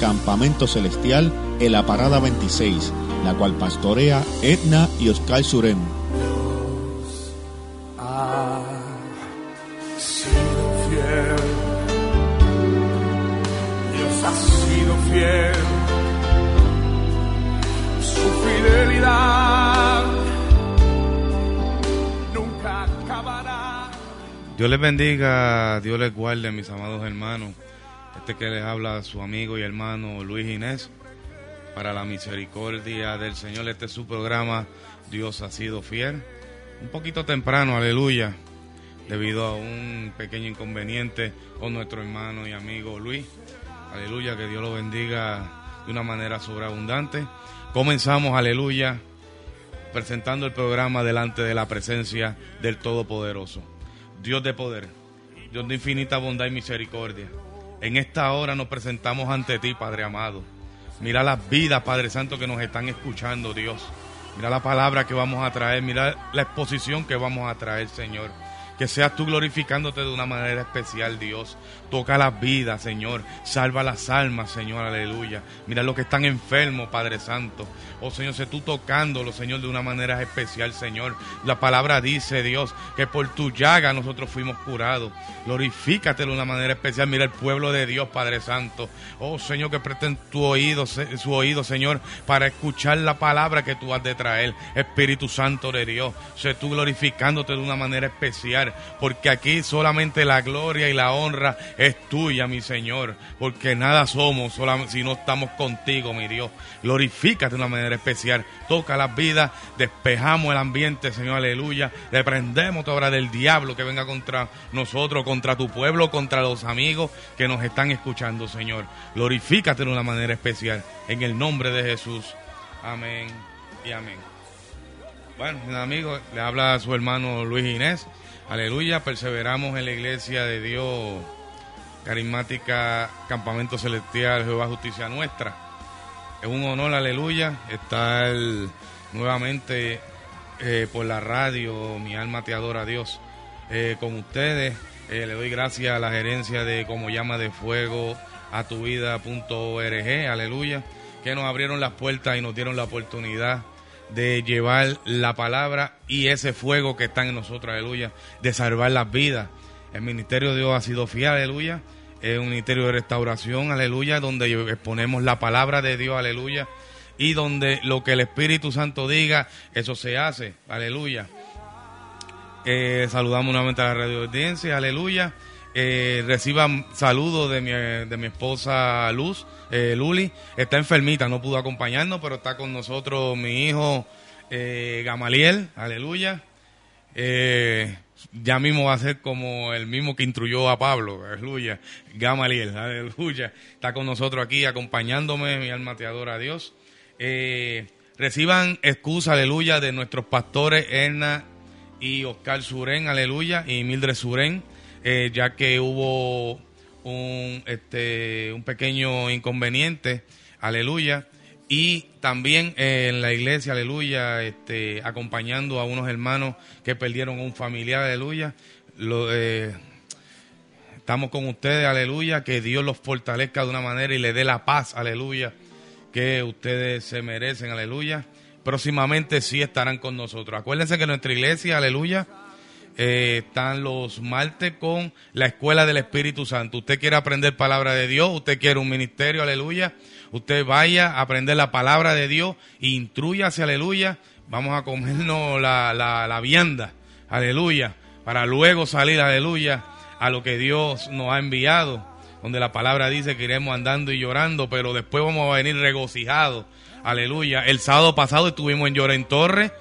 Campamento Celestial en la Parada 26, la cual pastorea Edna y Oscar Surén. ha sido fiel. Dios ha sido fiel. Su fidelidad nunca acabará. Dios les bendiga, Dios les guarde, mis amados hermanos. Que les habla su amigo y hermano Luis Inés. Para la misericordia del Señor, este es su programa. Dios ha sido fiel. Un poquito temprano, aleluya, debido a un pequeño inconveniente con nuestro hermano y amigo Luis. Aleluya, que Dios lo bendiga de una manera sobreabundante. Comenzamos, aleluya, presentando el programa delante de la presencia del Todopoderoso. Dios de poder, Dios de infinita bondad y misericordia. En esta hora nos presentamos ante ti, Padre amado. Mira las vidas, Padre Santo, que nos están escuchando, Dios. Mira la palabra que vamos a traer, mira la exposición que vamos a traer, Señor. Que seas tú glorificándote de una manera especial, Dios. Toca las vidas, Señor. Salva las almas, Señor. Aleluya. Mira los que están enfermos, Padre Santo. Oh, Señor, sé tú tocándolo, Señor, de una manera especial, Señor. La palabra dice, Dios, que por tu llaga nosotros fuimos curados. Glorifícate de una manera especial. Mira el pueblo de Dios, Padre Santo. Oh, Señor, que presten tu oído, su oído, Señor, para escuchar la palabra que tú has de traer. Espíritu Santo de Dios, sé tú glorificándote de una manera especial, porque aquí solamente la gloria y la honra es tuya, mi Señor, porque nada somos si no estamos contigo, mi Dios. Glorifícate de una manera especial, toca las vidas, despejamos el ambiente, Señor, aleluya. Reprendemos toda obra del diablo que venga contra nosotros, contra tu pueblo, contra los amigos que nos están escuchando, Señor. Glorifícate de una manera especial, en el nombre de Jesús. Amén y amén. Bueno, mis amigos, le habla a su hermano Luis Inés. Aleluya, perseveramos en la iglesia de Dios, carismática Campamento Celestial Jehová Justicia Nuestra. Es un honor, aleluya, estar nuevamente eh, por la radio, mi alma te adora Dios, eh, con ustedes. Eh, le doy gracias a la gerencia de Como Llama de Fuego a tu vida.org, aleluya, que nos abrieron las puertas y nos dieron la oportunidad de llevar la palabra y ese fuego que está en nosotros, aleluya, de salvar las vidas. El ministerio de Dios ha sido fiel, aleluya. Es un ministerio de restauración, aleluya, donde exponemos la palabra de Dios, aleluya. Y donde lo que el Espíritu Santo diga, eso se hace, aleluya. Eh, saludamos nuevamente a la radio audiencia, aleluya. Eh, reciban saludos de mi, de mi esposa Luz, eh, Luli. Está enfermita, no pudo acompañarnos, pero está con nosotros mi hijo eh, Gamaliel, aleluya. Eh, ya mismo va a ser como el mismo que instruyó a Pablo, aleluya. Gamaliel, aleluya. Está con nosotros aquí acompañándome, mi alma te adora a Dios. Eh, reciban excusa, aleluya, de nuestros pastores Erna y Oscar Surén, aleluya, y Mildred Surén, eh, ya que hubo un, este, un pequeño inconveniente, aleluya, y también eh, en la iglesia, aleluya, este, acompañando a unos hermanos que perdieron a un familiar, aleluya, lo, eh, estamos con ustedes, aleluya, que Dios los fortalezca de una manera y le dé la paz, aleluya, que ustedes se merecen, aleluya. Próximamente sí estarán con nosotros. Acuérdense que nuestra iglesia, aleluya, eh, están los martes con la escuela del Espíritu Santo. Usted quiere aprender palabra de Dios, usted quiere un ministerio, aleluya. Usted vaya a aprender la palabra de Dios, intrúyase, aleluya. Vamos a comernos la, la, la vianda, aleluya, para luego salir, aleluya, a lo que Dios nos ha enviado, donde la palabra dice que iremos andando y llorando, pero después vamos a venir regocijados, aleluya. El sábado pasado estuvimos en Lloren Torre,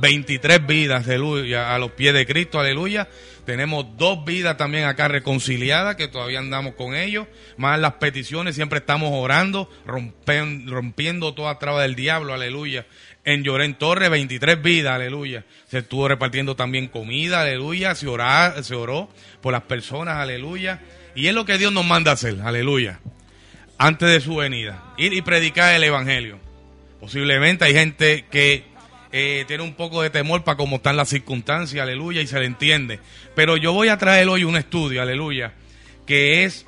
23 vidas, aleluya, a los pies de Cristo, aleluya. Tenemos dos vidas también acá reconciliadas, que todavía andamos con ellos, más las peticiones, siempre estamos orando, rompen- rompiendo toda traba del diablo, aleluya. En Llorén Torre, 23 vidas, aleluya. Se estuvo repartiendo también comida, aleluya. Se, orá- se oró por las personas, aleluya. Y es lo que Dios nos manda hacer, aleluya. Antes de su venida, ir y predicar el evangelio. Posiblemente hay gente que eh, tiene un poco de temor para cómo están las circunstancias, aleluya, y se le entiende. Pero yo voy a traer hoy un estudio, aleluya, que es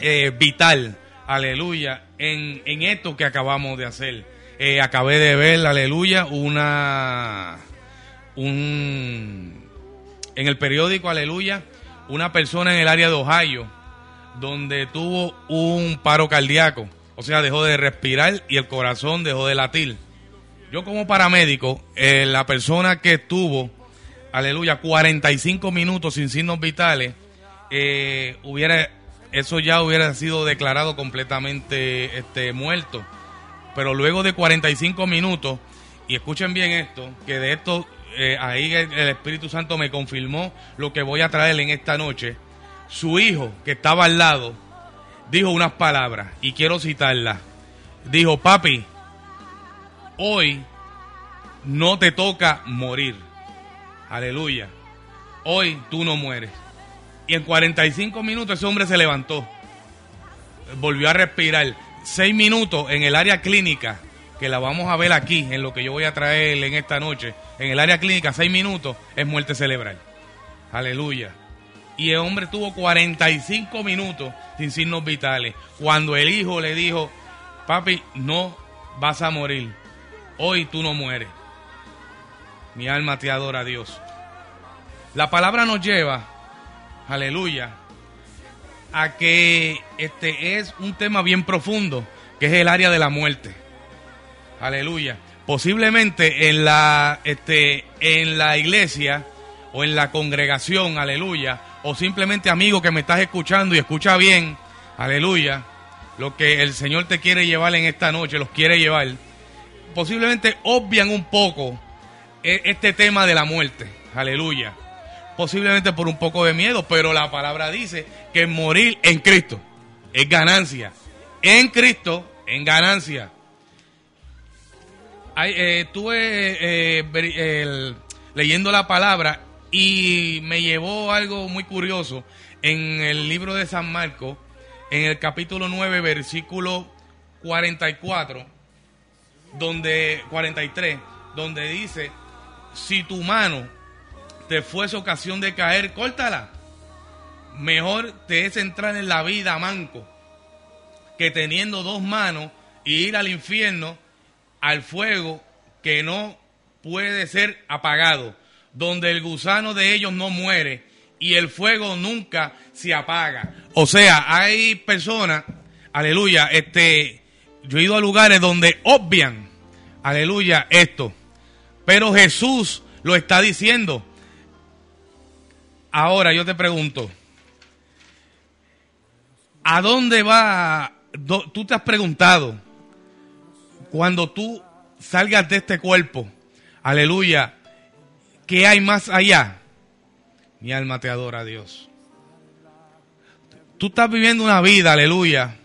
eh, vital aleluya, en, en esto que acabamos de hacer. Eh, acabé de ver, aleluya, una, un, en el periódico, aleluya, una persona en el área de Ohio, donde tuvo un paro cardíaco, o sea, dejó de respirar y el corazón dejó de latir. Yo como paramédico, eh, la persona que estuvo, aleluya, 45 minutos sin signos vitales, eh, hubiera, eso ya hubiera sido declarado completamente este, muerto. Pero luego de 45 minutos, y escuchen bien esto, que de esto eh, ahí el, el Espíritu Santo me confirmó lo que voy a traer en esta noche. Su hijo, que estaba al lado, dijo unas palabras, y quiero citarlas. Dijo, papi, hoy no te toca morir. Aleluya. Hoy tú no mueres. Y en 45 minutos ese hombre se levantó. Volvió a respirar. Seis minutos en el área clínica, que la vamos a ver aquí, en lo que yo voy a traer en esta noche. En el área clínica, seis minutos es muerte cerebral. Aleluya. Y el hombre tuvo 45 minutos sin signos vitales. Cuando el hijo le dijo, papi, no vas a morir. Hoy tú no mueres. Mi alma te adora a Dios. La palabra nos lleva, aleluya, a que este es un tema bien profundo, que es el área de la muerte. Aleluya. Posiblemente en la, este, en la iglesia o en la congregación, aleluya, o simplemente amigo que me estás escuchando y escucha bien, aleluya, lo que el Señor te quiere llevar en esta noche, los quiere llevar, posiblemente obvian un poco e- este tema de la muerte, aleluya, posiblemente por un poco de miedo, pero la palabra dice que morir en Cristo es ganancia, en Cristo en ganancia. Ay, eh, estuve eh, leyendo la palabra y me llevó algo muy curioso en el libro de San Marcos, en el capítulo 9, versículo 44, donde 43, donde dice, si tu mano te fuese ocasión de caer, córtala. Mejor te es entrar en la vida manco que teniendo dos manos y ir al infierno al fuego que no puede ser apagado, donde el gusano de ellos no muere y el fuego nunca se apaga. O sea, hay personas, aleluya, este, yo he ido a lugares donde obvian, aleluya, esto, pero Jesús lo está diciendo. Ahora yo te pregunto, ¿a dónde va? Tú te has preguntado, cuando tú salgas de este cuerpo, aleluya, ¿qué hay más allá? Mi alma te adora a Dios. Tú estás viviendo una vida, aleluya,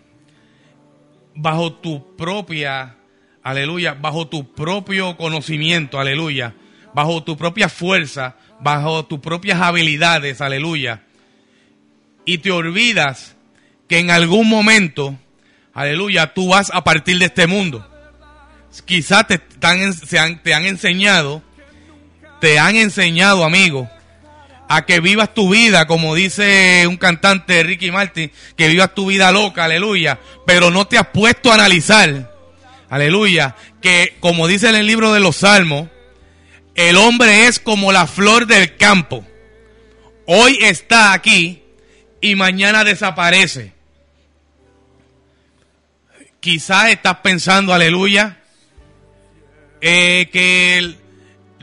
bajo tu propia, aleluya, bajo tu propio conocimiento, aleluya, bajo tu propia fuerza, bajo tus propias habilidades, aleluya. Y te olvidas que en algún momento, aleluya, tú vas a partir de este mundo. Quizás te, se han- te han enseñado, te han enseñado, amigo, a que vivas tu vida, como dice un cantante Ricky Martin, que vivas tu vida loca, aleluya, pero no te has puesto a analizar, aleluya, que como dice en el libro de los Salmos, el hombre es como la flor del campo. Hoy está aquí y mañana desaparece. Quizás estás pensando, aleluya, eh, que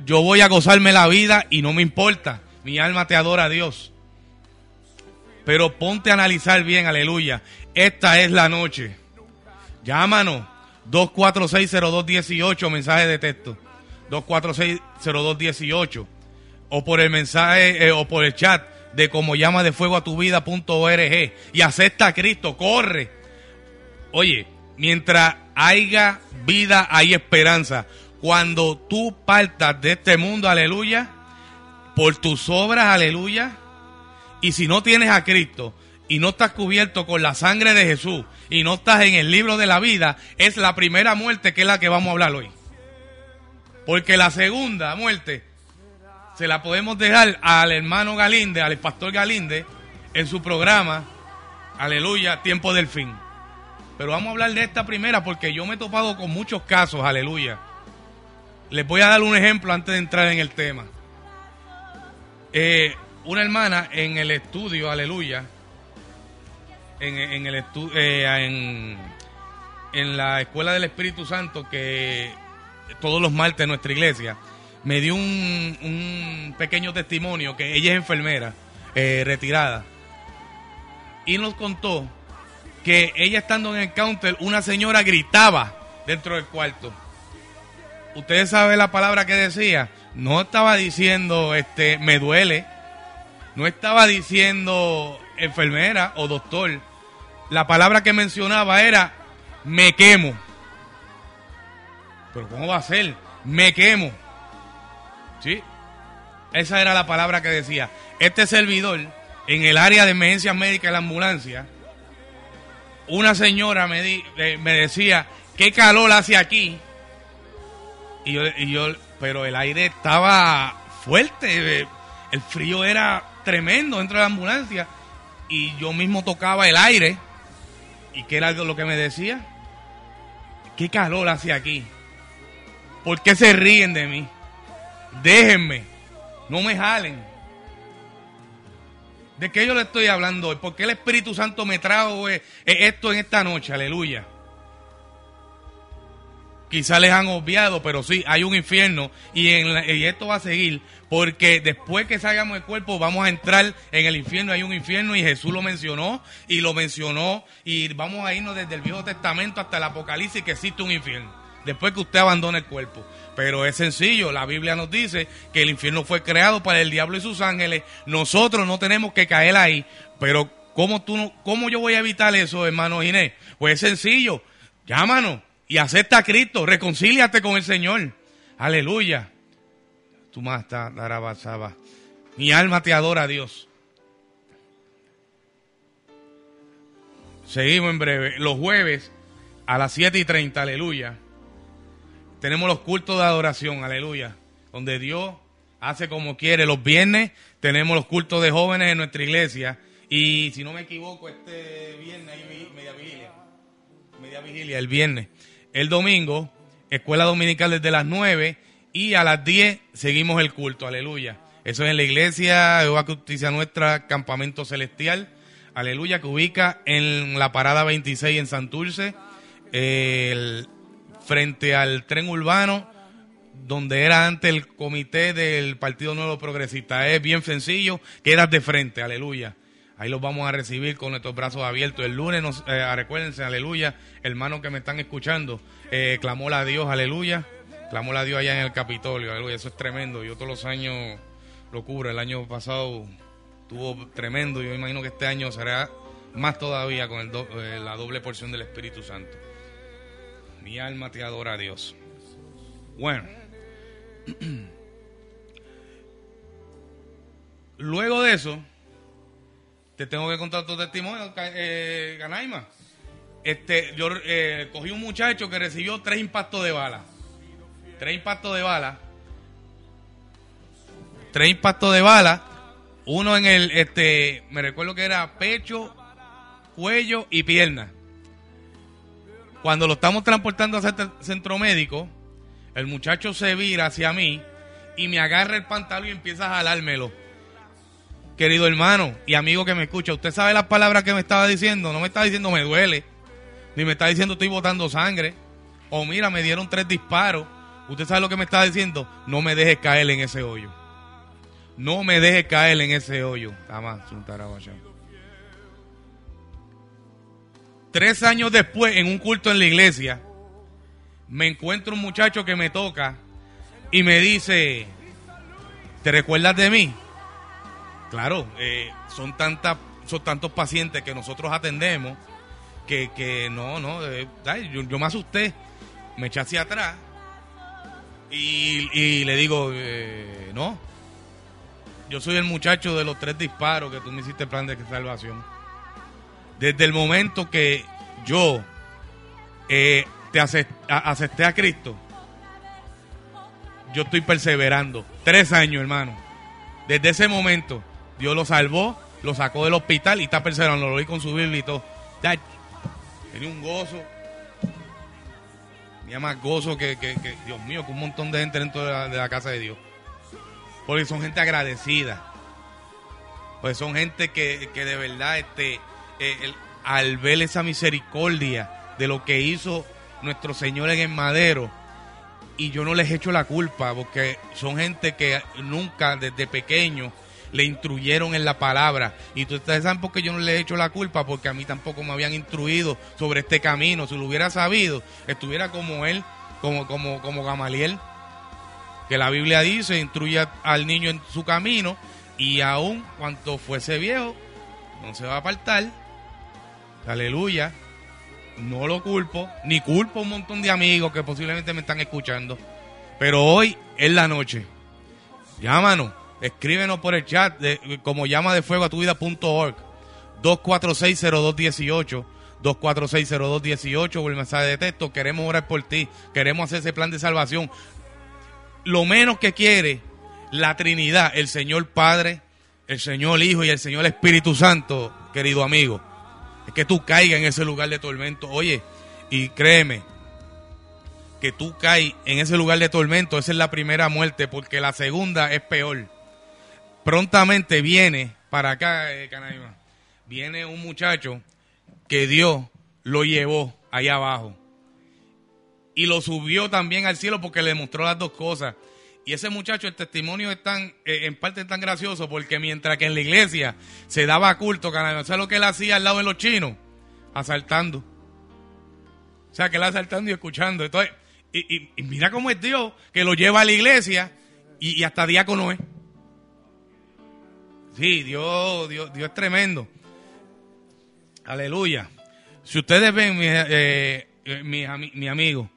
yo voy a gozarme la vida y no me importa. Mi alma te adora a Dios. Pero ponte a analizar bien, aleluya. Esta es la noche. Llámanos. 2460218, mensaje de texto. 2460218. O por el mensaje, eh, o por el chat de como llama de fuego a tu vida.org. Y acepta a Cristo, corre. Oye, mientras haya vida, hay esperanza. Cuando tú partas de este mundo, aleluya, por tus obras, aleluya, y si no tienes a Cristo y no estás cubierto con la sangre de Jesús y no estás en el libro de la vida, es la primera muerte que es la que vamos a hablar hoy. Porque la segunda muerte se la podemos dejar al hermano Galinde, al pastor Galinde, en su programa, aleluya, tiempo del fin. Pero vamos a hablar de esta primera porque yo me he topado con muchos casos, aleluya. Les voy a dar un ejemplo antes de entrar en el tema. Eh, una hermana en el estudio, aleluya, en, en el estu- eh, en, en la escuela del Espíritu Santo que todos los martes en nuestra iglesia, me dio un, un pequeño testimonio que ella es enfermera, eh, retirada, y nos contó que ella estando en el counter, una señora gritaba dentro del cuarto. Ustedes saben la palabra que decía. No estaba diciendo, este, me duele. No estaba diciendo enfermera o doctor. La palabra que mencionaba era, me quemo. Pero ¿cómo va a ser? Me quemo. ¿Sí? Esa era la palabra que decía. Este servidor, en el área de emergencias médicas de la ambulancia, una señora me, di- eh, me decía, ¿qué calor hace aquí? Y yo, y yo, pero el aire estaba fuerte, eh, el frío era tremendo dentro de la ambulancia. Y yo mismo tocaba el aire. ¿Y qué era lo que me decía? ¿Qué calor hace aquí? ¿Por qué se ríen de mí? Déjenme, no me jalen. ¿De qué yo le estoy hablando hoy? ¿Por qué el Espíritu Santo me trajo eh, eh, esto en esta noche? Aleluya. Quizá les han obviado, pero sí, hay un infierno y, en esto va a seguir porque después que salgamos del cuerpo vamos a entrar en el infierno. Hay un infierno y Jesús lo mencionó y lo mencionó y vamos a irnos desde el Viejo Testamento hasta el Apocalipsis que existe un infierno. Después que usted abandona el cuerpo. Pero es sencillo, la Biblia nos dice que el infierno fue creado para el diablo y sus ángeles. Nosotros no tenemos que caer ahí. Pero ¿cómo, tú no, cómo yo voy a evitar eso, hermano Ginés? Pues es sencillo, llámanos y acepta a Cristo, reconcíliate con el Señor. Aleluya. Tu darabasaba. Mi alma te adora a Dios. Seguimos en breve. Los jueves a las 7 y 30, aleluya. Tenemos los cultos de adoración, aleluya. Donde Dios hace como quiere. Los viernes tenemos los cultos de jóvenes en nuestra iglesia. Y si no me equivoco, este viernes hay media vigilia. Media vigilia el viernes. El domingo, escuela dominical desde las 9 y a las 10 seguimos el culto, aleluya. Eso es en la iglesia Jehová Justicia Nuestra, Campamento Celestial, aleluya, que ubica en la parada 26 en Santurce, frente al tren urbano, donde era antes el comité del Partido Nuevo Progresista. Es bien sencillo, quedas de frente, aleluya. Ahí los vamos a recibir con nuestros brazos abiertos. El lunes, nos, eh, recuérdense, aleluya, hermanos que me están escuchando, eh, clamó a Dios, aleluya, clamó a Dios allá en el Capitolio, aleluya, eso es tremendo. Yo todos los años lo cubro, el año pasado tuvo tremendo, yo imagino que este año será más todavía con eh, la doble porción del Espíritu Santo. Mi alma te adora a Dios. Bueno. Luego de eso, te tengo que contar tu testimonio, eh, Canaima. Este, yo eh, cogí un muchacho que recibió tres impactos de bala. Tres impactos de bala. Tres impactos de bala. Uno en el, este, me recuerdo que era pecho, cuello y pierna. Cuando lo estamos transportando hacia el centro médico, el muchacho se vira hacia mí y me agarra el pantalón y empieza a jalármelo. Querido hermano y amigo que me escucha, ¿usted sabe las palabras que me estaba diciendo? No me está diciendo me duele, ni me está diciendo estoy botando sangre, o mira, me dieron tres disparos. ¿Usted sabe lo que me está diciendo? No me dejes caer en ese hoyo. No me dejes caer en ese hoyo. Tres años después, en un culto en la iglesia, me encuentro un muchacho que me toca y me dice, ¿te recuerdas de mí? Claro, eh, son, tantas, son tantos pacientes que nosotros atendemos que, que no, no, eh, yo, yo me asusté, me eché hacia atrás y, y le digo, eh, no, yo soy el muchacho de los tres disparos que tú me hiciste plan de salvación. Desde el momento que yo eh, te acepté a Cristo, yo estoy perseverando. Tres años, hermano. Desde ese momento, Dios lo salvó, lo sacó del hospital y está perseverando. Lo vi con su Biblia y todo. Ya, Tenía un gozo. Tenía más gozo que, que- que- Dios mío, que un montón de gente dentro de la, casa de Dios. Porque son gente agradecida. Pues son gente que, que de verdad, este, eh, al ver esa misericordia de lo que hizo nuestro Señor en el madero, y yo no les echo la culpa, porque son gente que nunca desde pequeño le instruyeron en la palabra. Y ustedes saben por qué yo no les echo la culpa, porque a mí tampoco me habían instruido sobre este camino. Si lo hubiera sabido, estuviera como él, como, como, como Gamaliel, que la Biblia dice, instruye al niño en su camino, y aun cuanto fuese viejo, no se va a apartar. Aleluya. No lo culpo, ni culpo a un montón de amigos que posiblemente me están escuchando. Pero hoy es la noche. Llámanos, escríbenos por el chat de, como llama de fuego a tu vida.org 2460218 2460218 o el mensaje de texto. Queremos orar por ti, queremos hacer ese plan de salvación. Lo menos que quiere la Trinidad, el Señor Padre, el Señor Hijo y el Señor Espíritu Santo, querido amigo, es que tú caigas en ese lugar de tormento. Oye, y créeme, que tú caes en ese lugar de tormento, esa es la primera muerte, porque la segunda es peor. Prontamente viene para acá, eh, Canaima, viene un muchacho que Dios lo llevó allá abajo y lo subió también al cielo porque le mostró las dos cosas. Y ese muchacho, el testimonio es tan, eh, en parte tan gracioso porque mientras que en la iglesia se daba culto, Canaima, ¿sabes lo que él hacía al lado de los chinos? Asaltando. O sea, que él asaltando y escuchando. Y, y- y mira cómo es Dios, que lo lleva a la iglesia y, y hasta diácono es. Sí, Dios, Dios, Dios es tremendo. Aleluya. Si ustedes ven, mis, eh, eh mis, mi amigo,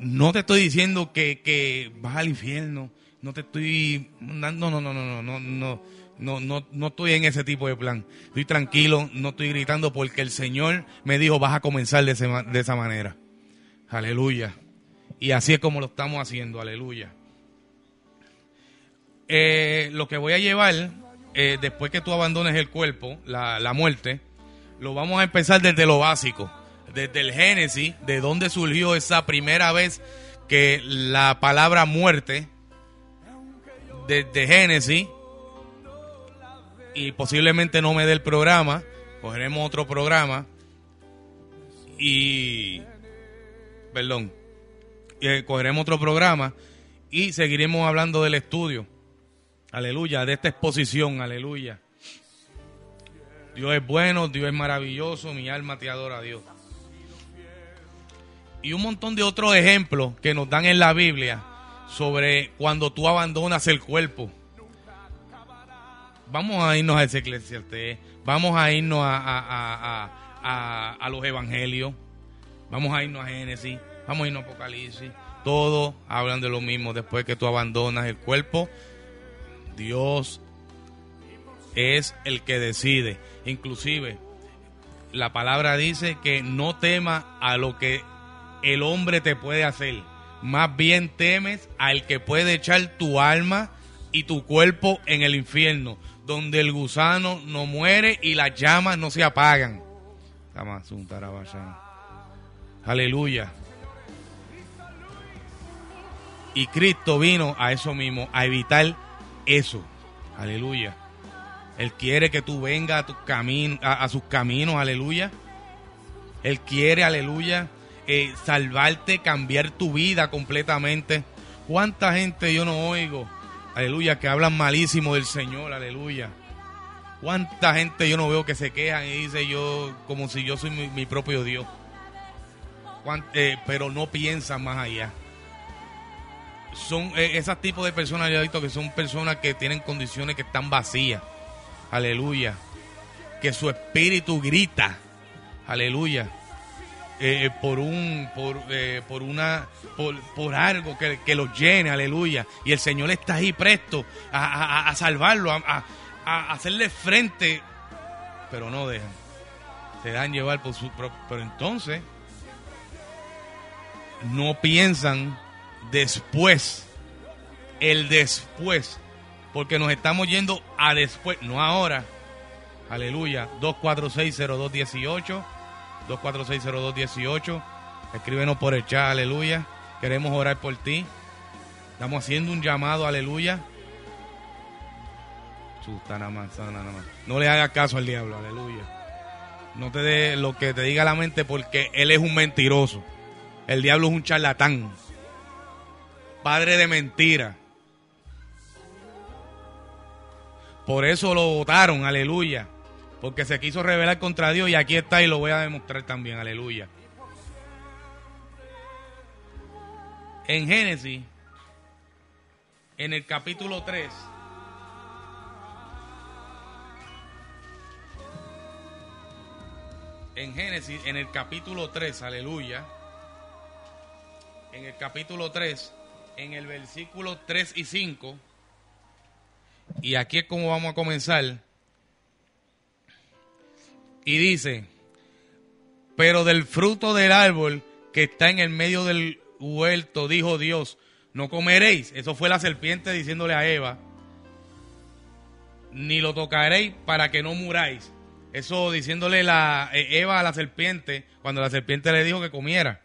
no te estoy diciendo que, que, vas al infierno. No te estoy. No, no, no, no, no, no, no. No, no, no estoy en ese tipo de plan. Estoy tranquilo, no estoy gritando porque el Señor me dijo, vas a comenzar de, ese, de esa manera. Aleluya. Y así es como lo estamos haciendo, aleluya. Eh, lo que voy a llevar eh, después que tú abandones el cuerpo, la, muerte, lo vamos a empezar desde lo básico, desde el Génesis, de dónde surgió esa primera vez que la palabra muerte, desde Génesis, y posiblemente no me dé el programa, cogeremos otro programa, y, perdón, eh, cogeremos otro programa y seguiremos hablando del estudio. Aleluya, de esta exposición, aleluya. Dios es bueno, Dios es maravilloso, mi alma te adora a Dios. Y un montón de otros ejemplos que nos dan en la Biblia sobre cuando tú abandonas el cuerpo. Vamos a irnos a ese Eclesiastés, vamos a irnos a, a, los evangelios, vamos a irnos a Génesis, vamos a irnos a Apocalipsis. Todos hablan de lo mismo. Después que tú abandonas el cuerpo, Dios es el que decide. Inclusive, la palabra dice que no temas a lo que el hombre te puede hacer. Más bien temes al que puede echar tu alma y tu cuerpo en el infierno, donde el gusano no muere y las llamas no se apagan. Aleluya. Y Cristo vino a eso mismo, a evitar eso. Aleluya. Él quiere que tú vengas a, tu camino, a, sus caminos, aleluya. Él quiere, aleluya, eh, salvarte, cambiar tu vida completamente. ¿Cuánta gente yo no oigo, aleluya, que hablan malísimo del Señor, aleluya? ¿Cuánta gente yo no veo que se quejan y dice yo como si yo soy mi, propio Dios? Eh, pero no piensan más allá son eh, esos tipos de personas, yo he visto que son personas que tienen condiciones que están vacías. Aleluya. Que su espíritu grita. Aleluya. Eh, por un por, eh, por una por, por algo que, que los llene, aleluya. Y el Señor está ahí presto a, a- a salvarlo, a, a- a hacerle frente, pero no dejan. Se dan llevar por su propio. Pero entonces no piensan después, el después, porque nos estamos yendo a después, no ahora. Aleluya, 2460218, 2460218. Escríbenos por el chat, aleluya. Queremos orar por ti. Estamos haciendo un llamado, aleluya. No le hagas caso al diablo, aleluya. No te dé lo que te diga la mente porque él es un mentiroso. El diablo es un charlatán. Padre de mentira. Por eso lo votaron, aleluya. Porque se quiso rebelar contra Dios y aquí está y lo voy a demostrar también, aleluya. En Génesis, en el capítulo 3, en Génesis, en el capítulo 3, aleluya, en el capítulo 3, en el versículo 3 y 5, y aquí es como vamos a comenzar, y dice, pero del fruto del árbol que está en el medio del huerto, dijo Dios, no comeréis. Eso fue la serpiente diciéndole a Eva, ni lo tocaréis para que no muráis. Eso diciéndole la eh, Eva a la serpiente cuando la serpiente le dijo que comiera.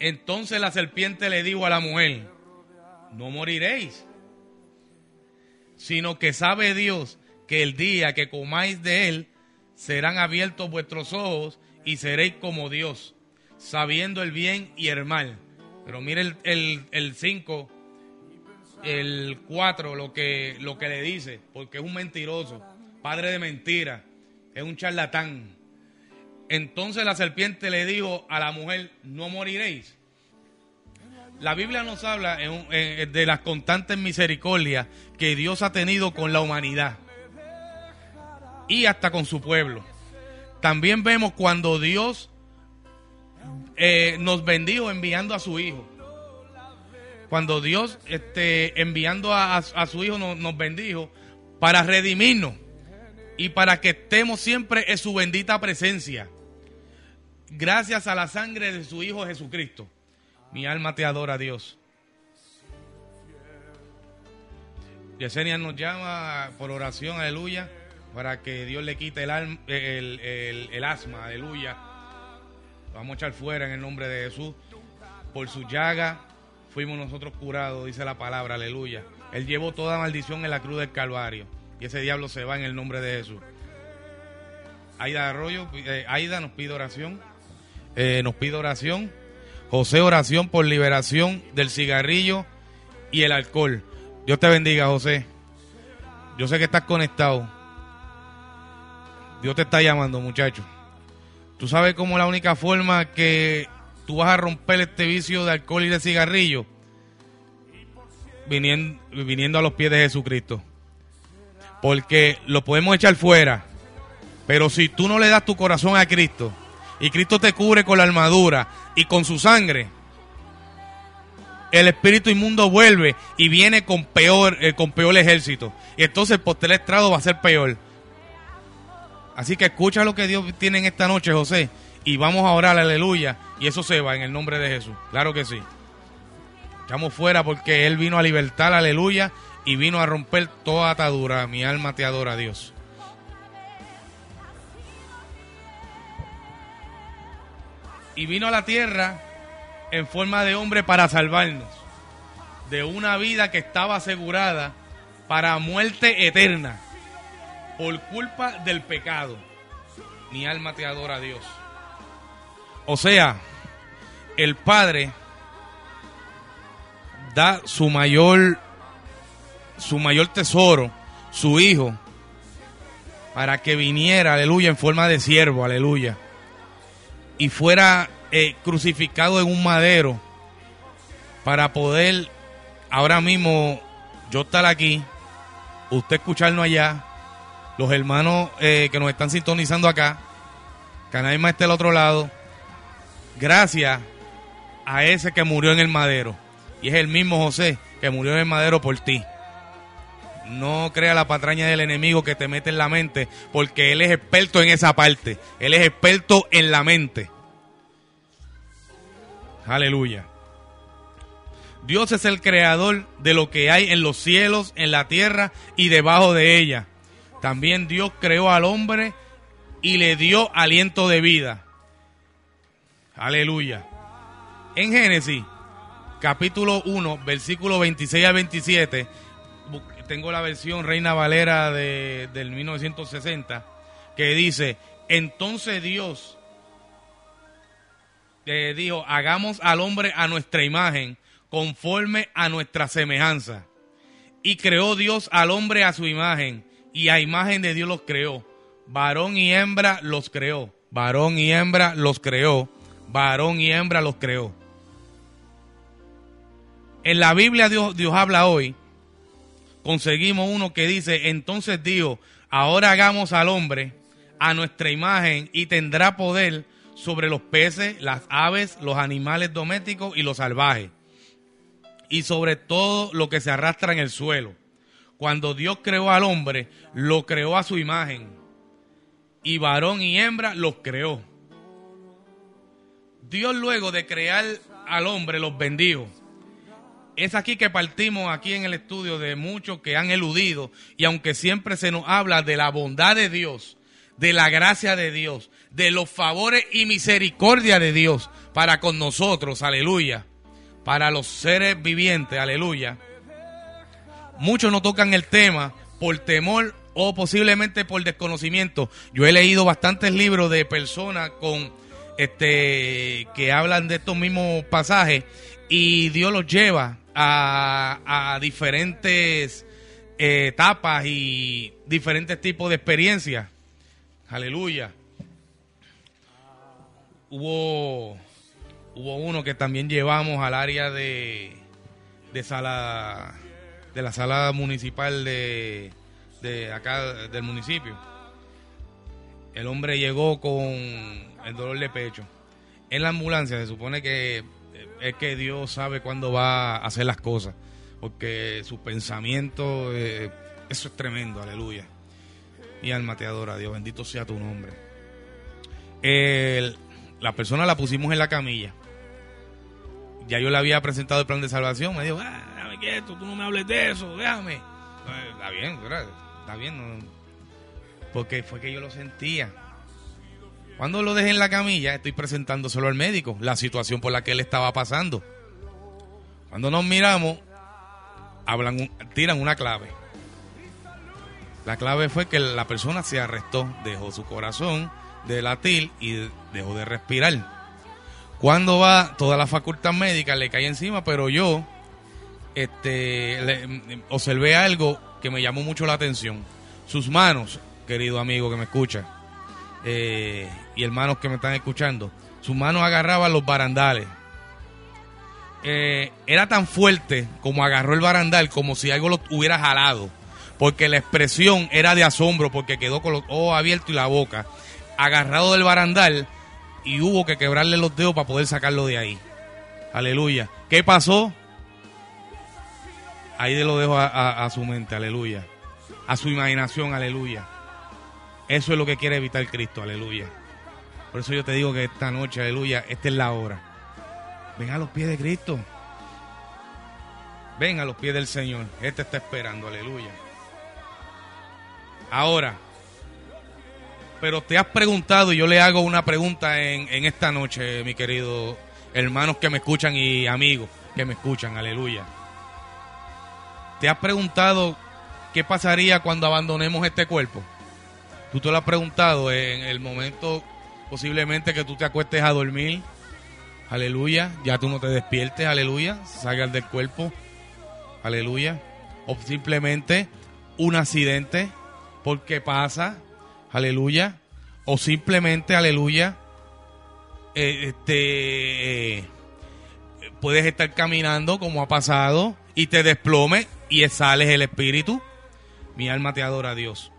Entonces la serpiente le dijo a la mujer, no moriréis, sino que sabe Dios que el día que comáis de él serán abiertos vuestros ojos y seréis como Dios, sabiendo el bien y el mal. Pero mire el 5, el 4, lo que, lo que le dice, porque es un mentiroso, padre de mentira, es un charlatán. Entonces la serpiente le dijo a la mujer, no moriréis. La Biblia nos habla de las constantes misericordias que Dios ha tenido con la humanidad y hasta con su pueblo. También vemos cuando Dios eh, nos bendijo enviando a su Hijo. Cuando Dios este, enviando a, su Hijo nos, nos bendijo para redimirnos y para que estemos siempre en su bendita presencia. Gracias a la sangre de su Hijo Jesucristo. Mi alma te adora, Dios. Yesenia nos llama por oración, aleluya, para que Dios le quite el, el, el asma, aleluya vamos a echar fuera en el nombre de Jesús. Por su llaga fuimos nosotros curados, dice la palabra, aleluya. Él llevó toda maldición en la cruz del Calvario. Y ese diablo se va en el nombre de Jesús. Aida Arroyo, eh, Aida nos pide oración. Eh, nos pide oración. José, oración por liberación del cigarrillo y el alcohol. Dios te bendiga, José. Yo sé que estás conectado. Dios te está llamando, muchacho. Tú sabes cómo la única forma que tú vas a romper este vicio de alcohol y de cigarrillo viniendo, viniendo a los pies de Jesucristo. Porque lo podemos echar fuera. Pero si tú no le das tu corazón a Cristo y Cristo te cubre con la armadura y con su sangre, el espíritu inmundo vuelve y viene con peor, eh, con peor ejército. Y entonces el postel estrado va a ser peor. Así que escucha lo que Dios tiene en esta noche, José, y vamos a orar, aleluya, y eso se va en el nombre de Jesús. Claro que sí. Echamos fuera porque Él vino a libertar, aleluya, y vino a romper toda atadura. Mi alma te adora, Dios. Y vino a la tierra en forma de hombre para salvarnos de una vida que estaba asegurada para muerte eterna por culpa del pecado. Mi alma te adora a Dios. O sea, el Padre da su mayor su mayor tesoro, su hijo, para que viniera, aleluya, en forma de siervo, aleluya, y fuera eh, crucificado en un madero para poder ahora mismo yo estar aquí, usted escucharnos allá, los hermanos eh, que nos están sintonizando acá, Canaima está al otro lado, gracias a ese que murió en el madero. Y es el mismo José que murió en el madero por ti. No crea la patraña del enemigo que te mete en la mente, porque él es experto en esa parte. Él es experto en la mente. Aleluya. Dios es el creador de lo que hay en los cielos, en la tierra y debajo de ella. También Dios creó al hombre y le dio aliento de vida. Aleluya. En Génesis, capítulo 1, versículo 26 al 27, bu- tengo la versión Reina Valera de, del 1960, que dice, entonces Dios eh, dijo, hagamos al hombre a nuestra imagen, conforme a nuestra semejanza. Y creó Dios al hombre a su imagen, y a imagen de Dios los creó. Varón y hembra los creó. Varón y hembra los creó. Varón y hembra los creó. En la Biblia Dios, Dios habla hoy. Conseguimos uno que dice, entonces dijo, ahora hagamos al hombre a nuestra imagen y tendrá poder sobre los peces, las aves, los animales domésticos y los salvajes y sobre todo lo que se arrastra en el suelo. Cuando Dios creó al hombre, lo creó a su imagen. Y varón y hembra los creó. Dios luego de crear al hombre los bendijo. Es aquí que partimos aquí en el estudio de muchos que han eludido y aunque siempre se nos habla de la bondad de Dios, de la gracia de Dios, de los favores y misericordia de Dios para con nosotros, aleluya para los seres vivientes, aleluya. Muchos no tocan el tema por temor o posiblemente por desconocimiento. Yo he leído bastantes libros de personas con este que hablan de estos mismos pasajes y Dios los lleva a, diferentes eh, etapas y diferentes tipos de experiencias. Aleluya. Hubo hubo uno que también llevamos al área de, de sala de la sala municipal de, de acá del municipio. El hombre llegó con el dolor de pecho. En la ambulancia se supone que es que Dios sabe cuándo va a hacer las cosas, porque su pensamiento, eh, eso es tremendo, aleluya. Mi alma te adora, Dios, bendito sea tu nombre. La persona la pusimos en la camilla. Ya yo le había presentado el plan de salvación. Me dijo, ah, déjame quieto, tú no me hables de eso, déjame. Eh, Está bien. Está bien. Porque fue que yo lo sentía. Cuando lo dejé en la camilla, estoy presentándoselo al médico, la situación por la que él estaba pasando. Cuando nos miramos, tiran una clave. La clave fue que la persona se arrestó, dejó su corazón de latir y dejó de respirar. Cuando va, toda la facultad médica le cae encima, pero yo este, observé algo que me llamó mucho la atención. Sus manos, querido amigo que me escucha, eh, y hermanos que me están escuchando, sus manos agarraban los barandales. Eh, era tan fuerte como agarró el barandal, como si algo lo hubiera jalado, porque la expresión era de asombro, porque quedó con los ojos abiertos y la boca agarrado del barandal y hubo que quebrarle los dedos para poder sacarlo de ahí. Aleluya. ¿Qué pasó? Ahí de lo dejo a, su mente, aleluya. A su imaginación, aleluya. Eso es lo que quiere evitar Cristo, aleluya. Por eso yo te digo que esta noche, aleluya, esta es la hora. Ven a los pies de Cristo. Ven a los pies del Señor. Este está esperando, aleluya. Ahora, pero te has preguntado, y yo le hago una pregunta en, en esta noche, mi querido hermanos que me escuchan y amigos que me escuchan, aleluya. ¿Te has preguntado qué pasaría cuando abandonemos este cuerpo? Tú te lo has preguntado en el momento posiblemente que tú te acuestes a dormir, aleluya, ya tú no te despiertes, aleluya, salgas del cuerpo, aleluya, o simplemente un accidente, porque pasa, aleluya, o simplemente, aleluya, eh, este, eh, puedes estar caminando como ha pasado y te desplome y exhales el espíritu. Mi alma te adora a Dios.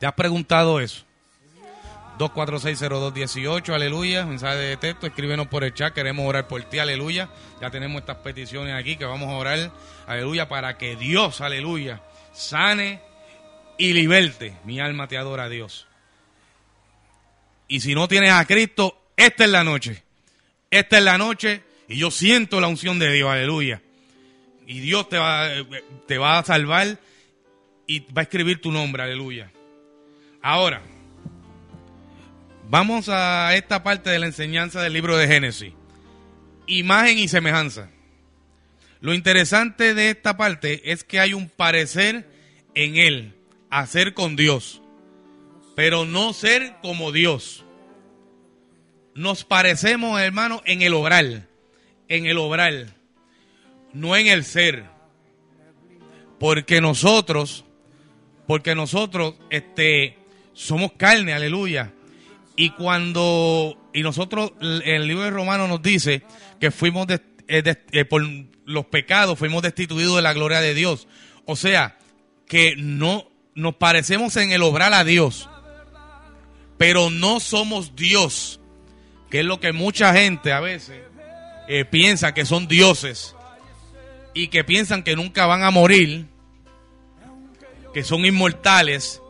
¿Te has preguntado eso? 2460218, aleluya, mensaje de texto, escríbenos por el chat, queremos orar por ti, aleluya. Ya tenemos estas peticiones aquí que vamos a orar, aleluya, para que Dios, aleluya, sane y liberte. Mi alma te adora a Dios. Y si no tienes a Cristo, esta es la noche. Esta es la noche y yo siento la unción de Dios, aleluya. Y Dios te va, te va a salvar y va a escribir tu nombre, aleluya. Ahora, Vamos a esta parte de la enseñanza del libro de Génesis. Imagen y semejanza. Lo interesante de esta parte es que hay un parecer en él, hacer con Dios, pero no ser como Dios. Nos parecemos, hermano, en el obrar, en el obrar, no en el ser. Porque nosotros, porque nosotros, este, somos carne, aleluya. Y cuando, y nosotros, el libro de Romanos nos dice que fuimos de, eh, eh, por los pecados, fuimos destituidos de la gloria de Dios. O sea, que no nos parecemos en el obrar a Dios, pero no somos Dios, que es lo que mucha gente a veces eh, piensa que son dioses y que piensan que nunca van a morir, que son inmortales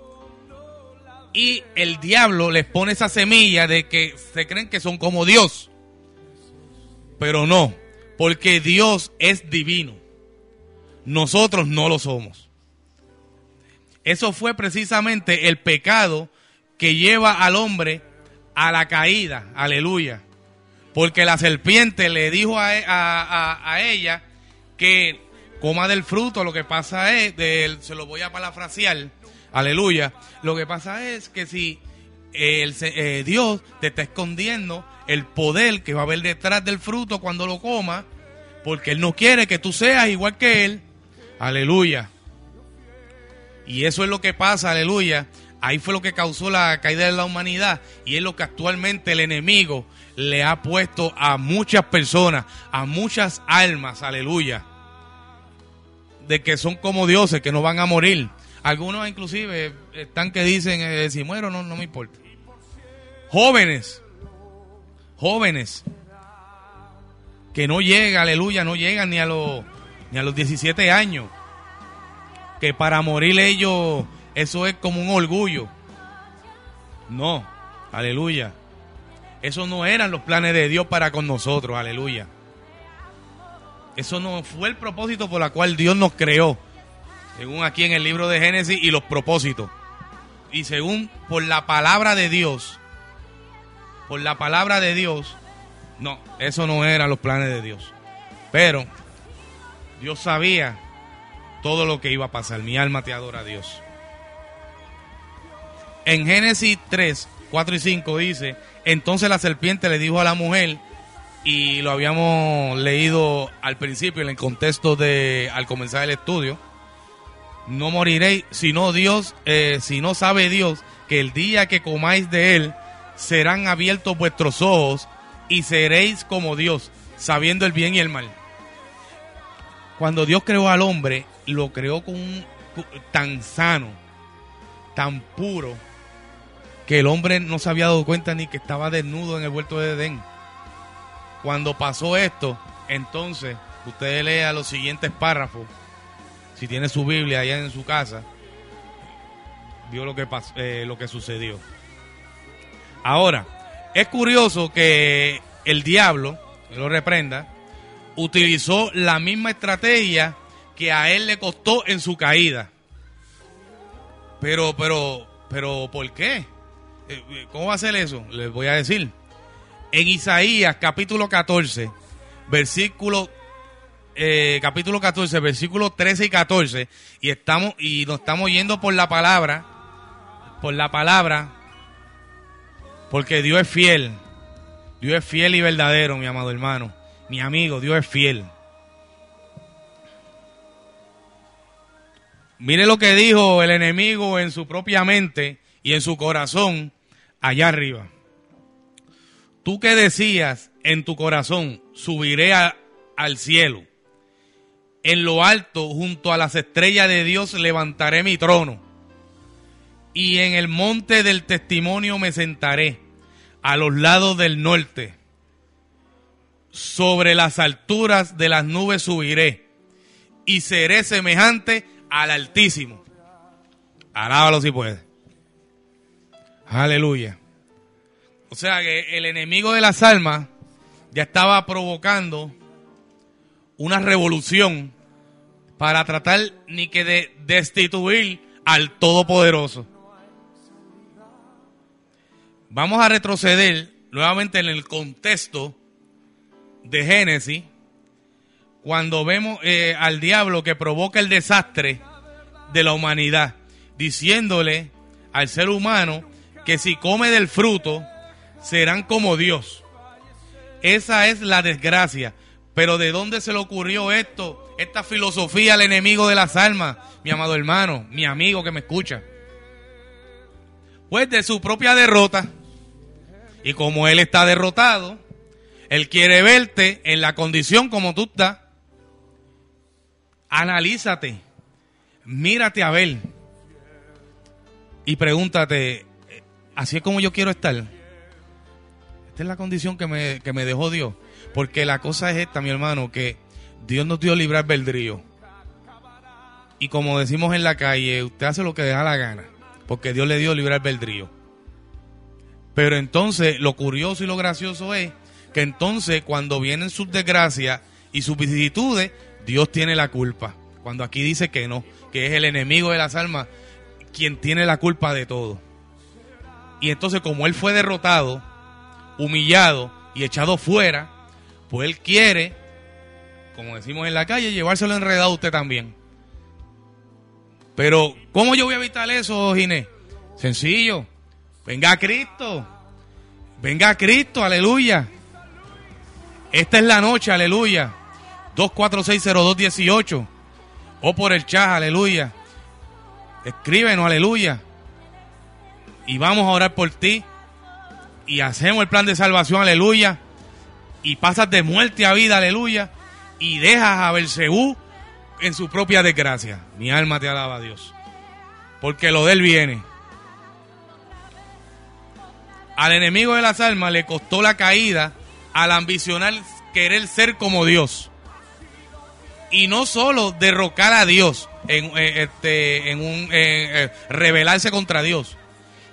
y el diablo les pone esa semilla de que se creen que son como Dios. Pero no, porque Dios es divino. Nosotros no lo somos. Eso fue precisamente el pecado que lleva al hombre a la caída. Aleluya. Porque la serpiente le dijo a, a, ella que coma del fruto. Lo que pasa es, se lo voy a parafrasear, Aleluya. Lo que pasa es que si el, eh, Dios te está escondiendo el poder que va a haber detrás del fruto cuando lo coma, porque Él no quiere que tú seas igual que Él. Aleluya. Y eso es lo que pasa, aleluya. Ahí fue lo que causó la caída de la humanidad y es lo que actualmente el enemigo le ha puesto a muchas personas, a muchas almas, aleluya. De que son como dioses, que no van a morir. Algunos inclusive están que dicen, eh, si muero no, no me importa. Jóvenes, jóvenes, que no llegan, aleluya, no llegan ni a los, ni a los 17 años. Que para morir ellos, eso es como un orgullo. No, aleluya. Eso no eran los planes de Dios para con nosotros, aleluya. Eso no fue el propósito por el cual Dios nos creó según aquí en el libro de Génesis y los propósitos. Y según por la palabra de Dios, por la palabra de Dios, no, eso no eran los planes de Dios. Pero Dios sabía todo lo que iba a pasar. Mi alma te adora a Dios. En Génesis 3, 4 y 5 dice, entonces la serpiente le dijo a la mujer, y lo habíamos leído al principio en el contexto de, al comenzar el estudio, no moriréis, sino Dios, eh, si no sabe Dios que el día que comáis de él serán abiertos vuestros ojos y seréis como Dios, sabiendo el bien y el mal. Cuando Dios creó al hombre, lo creó con un, tan sano, tan puro, que el hombre no se había dado cuenta ni que estaba desnudo en el huerto de Edén. Cuando pasó esto, entonces, usted lea los siguientes párrafos si tiene su Biblia allá en su casa, vio lo que, eh, lo que sucedió. Ahora, es curioso que el diablo, que lo reprenda, utilizó la misma estrategia que a él le costó en su caída. Pero, pero, pero, ¿por qué? Eh, eh, ¿Cómo va a hacer eso? Les voy a decir. En Isaías capítulo 14, versículo eh, capítulo 14, versículos 13 y 14, y estamos, y nos estamos yendo por la palabra, por la palabra, porque Dios es fiel. Dios es fiel y verdadero, mi amado hermano. Mi amigo, Dios es fiel. Mire lo que dijo el enemigo en su propia mente y en su corazón allá arriba. Tú que decías en tu corazón, subiré al cielo en lo alto, junto a las estrellas de Dios, levantaré mi trono. Y en el monte del testimonio me sentaré, a los lados del norte. Sobre las alturas de las nubes subiré, y seré semejante al Altísimo. Alábalo si puede. Aleluya. O sea que el enemigo de las almas ya estaba provocando una revolución para tratar ni que de destituir al Todopoderoso. Vamos a retroceder nuevamente en el contexto de Génesis, cuando vemos eh, al diablo que provoca el desastre de la humanidad, diciéndole al ser humano que si come del fruto serán como Dios. Esa es la desgracia. Pero ¿de dónde se le ocurrió esto? Esta filosofía al enemigo de las almas, mi amado hermano, mi amigo que me escucha. Pues de su propia derrota. Y como él está derrotado, él quiere verte en la condición como tú estás. Analízate. Mírate a ver. Y pregúntate, ¿así es como yo quiero estar? Esta es la condición que me, que me dejó Dios. Porque la cosa es esta, mi hermano, que Dios nos dio libre albedrío. Y como decimos en la calle, usted hace lo que deja la gana. Porque Dios le dio libre albedrío. Pero entonces lo curioso y lo gracioso es que entonces cuando vienen sus desgracias y sus vicisitudes, Dios tiene la culpa. Cuando aquí dice que no, que es el enemigo de las almas quien tiene la culpa de todo. Y entonces como él fue derrotado, humillado y echado fuera, pues él quiere, como decimos en la calle, llevárselo enredado a usted también. Pero, ¿cómo yo voy a evitar eso, Ginés? Sencillo. Venga a Cristo. Venga a Cristo, aleluya. Esta es la noche, aleluya. 2460218. O por el chat, aleluya. Escríbenos, aleluya. Y vamos a orar por ti. Y hacemos el plan de salvación, aleluya. Y pasas de muerte a vida, aleluya. Y dejas a Belcebú en su propia desgracia. Mi alma te alaba a Dios. Porque lo de él viene. Al enemigo de las almas le costó la caída al ambicionar querer ser como Dios. Y no solo derrocar a Dios, en, eh, este, en un eh, rebelarse contra Dios,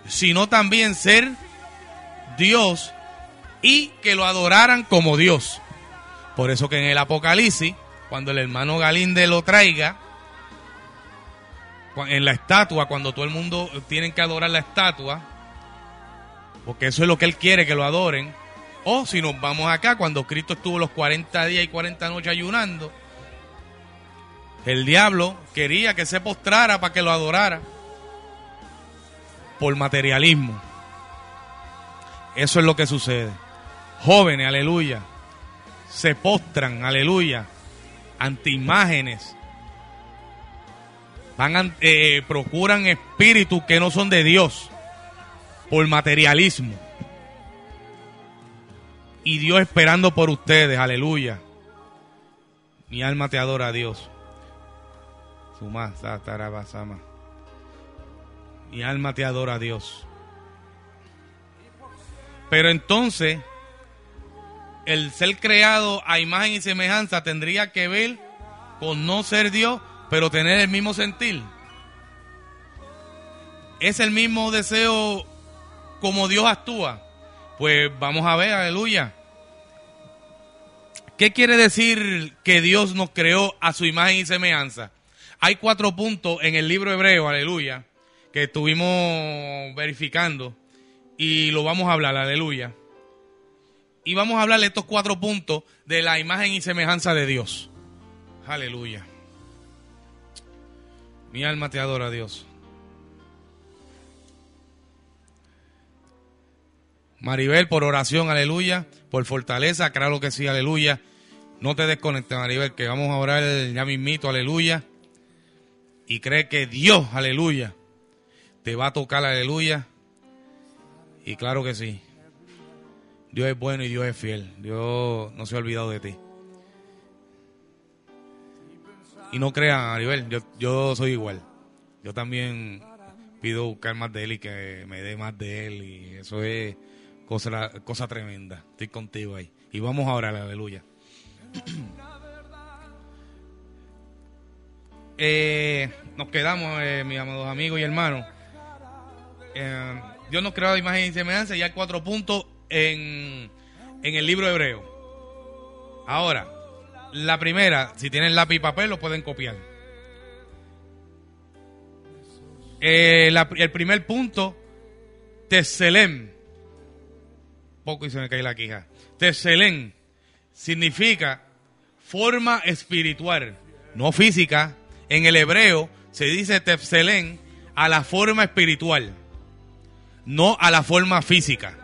sino también ser Dios y que lo adoraran como Dios. Por eso que en el Apocalipsis, cuando el hermano Galinde lo traiga, en la estatua, cuando todo el mundo tiene que adorar la estatua, porque eso es lo que él quiere, que lo adoren. O si nos vamos acá, cuando Cristo estuvo los 40 días y 40 noches ayunando, el diablo quería que se postrara para que lo adorara por materialismo. Eso es lo que sucede. Jóvenes, aleluya, se postran, aleluya, ante imágenes. Van eh, procuran espíritus que no son de Dios por materialismo. Y Dios esperando por ustedes, aleluya. Mi alma te adora a Dios. Mi alma te adora a Dios. Pero entonces, el ser creado a imagen y semejanza tendría que ver con no ser Dios, pero tener el mismo sentir. Es el mismo deseo como Dios actúa. Pues vamos a ver, aleluya. ¿Qué quiere decir que Dios nos creó a su imagen y semejanza? Hay cuatro puntos en el libro hebreo, aleluya, que estuvimos verificando y lo vamos a hablar, aleluya. Y vamos a hablar de estos cuatro puntos de la imagen y semejanza de Dios. Aleluya. Mi alma te adora, Dios. Maribel, por oración, aleluya. Por fortaleza, claro que sí, aleluya. No te desconectes, Maribel, que vamos a orar ya mismito, aleluya. Y cree que Dios, aleluya, te va a tocar, aleluya. Y claro que sí. Dios es bueno y Dios es fiel. Dios no se ha olvidado de ti. Y no crean, Maribel, yo, soy igual. Yo también pido buscar más de Él y que me dé más de Él. Y eso es cosa, cosa tremenda. Estoy contigo ahí. Y vamos a orar, aleluya. Eh, nos quedamos, eh, mis amados amigos y hermanos. Eh, Dios nos creó imagen y semejanza y hay cuatro puntos en, en el libro hebreo. Ahora, la primera, si tienen lápiz y papel, lo pueden copiar. el primer punto, Teselem poco y se me cae la quija. Tefselén significa forma espiritual, no física. En el hebreo se dice tefselén a la forma espiritual, no a la forma física.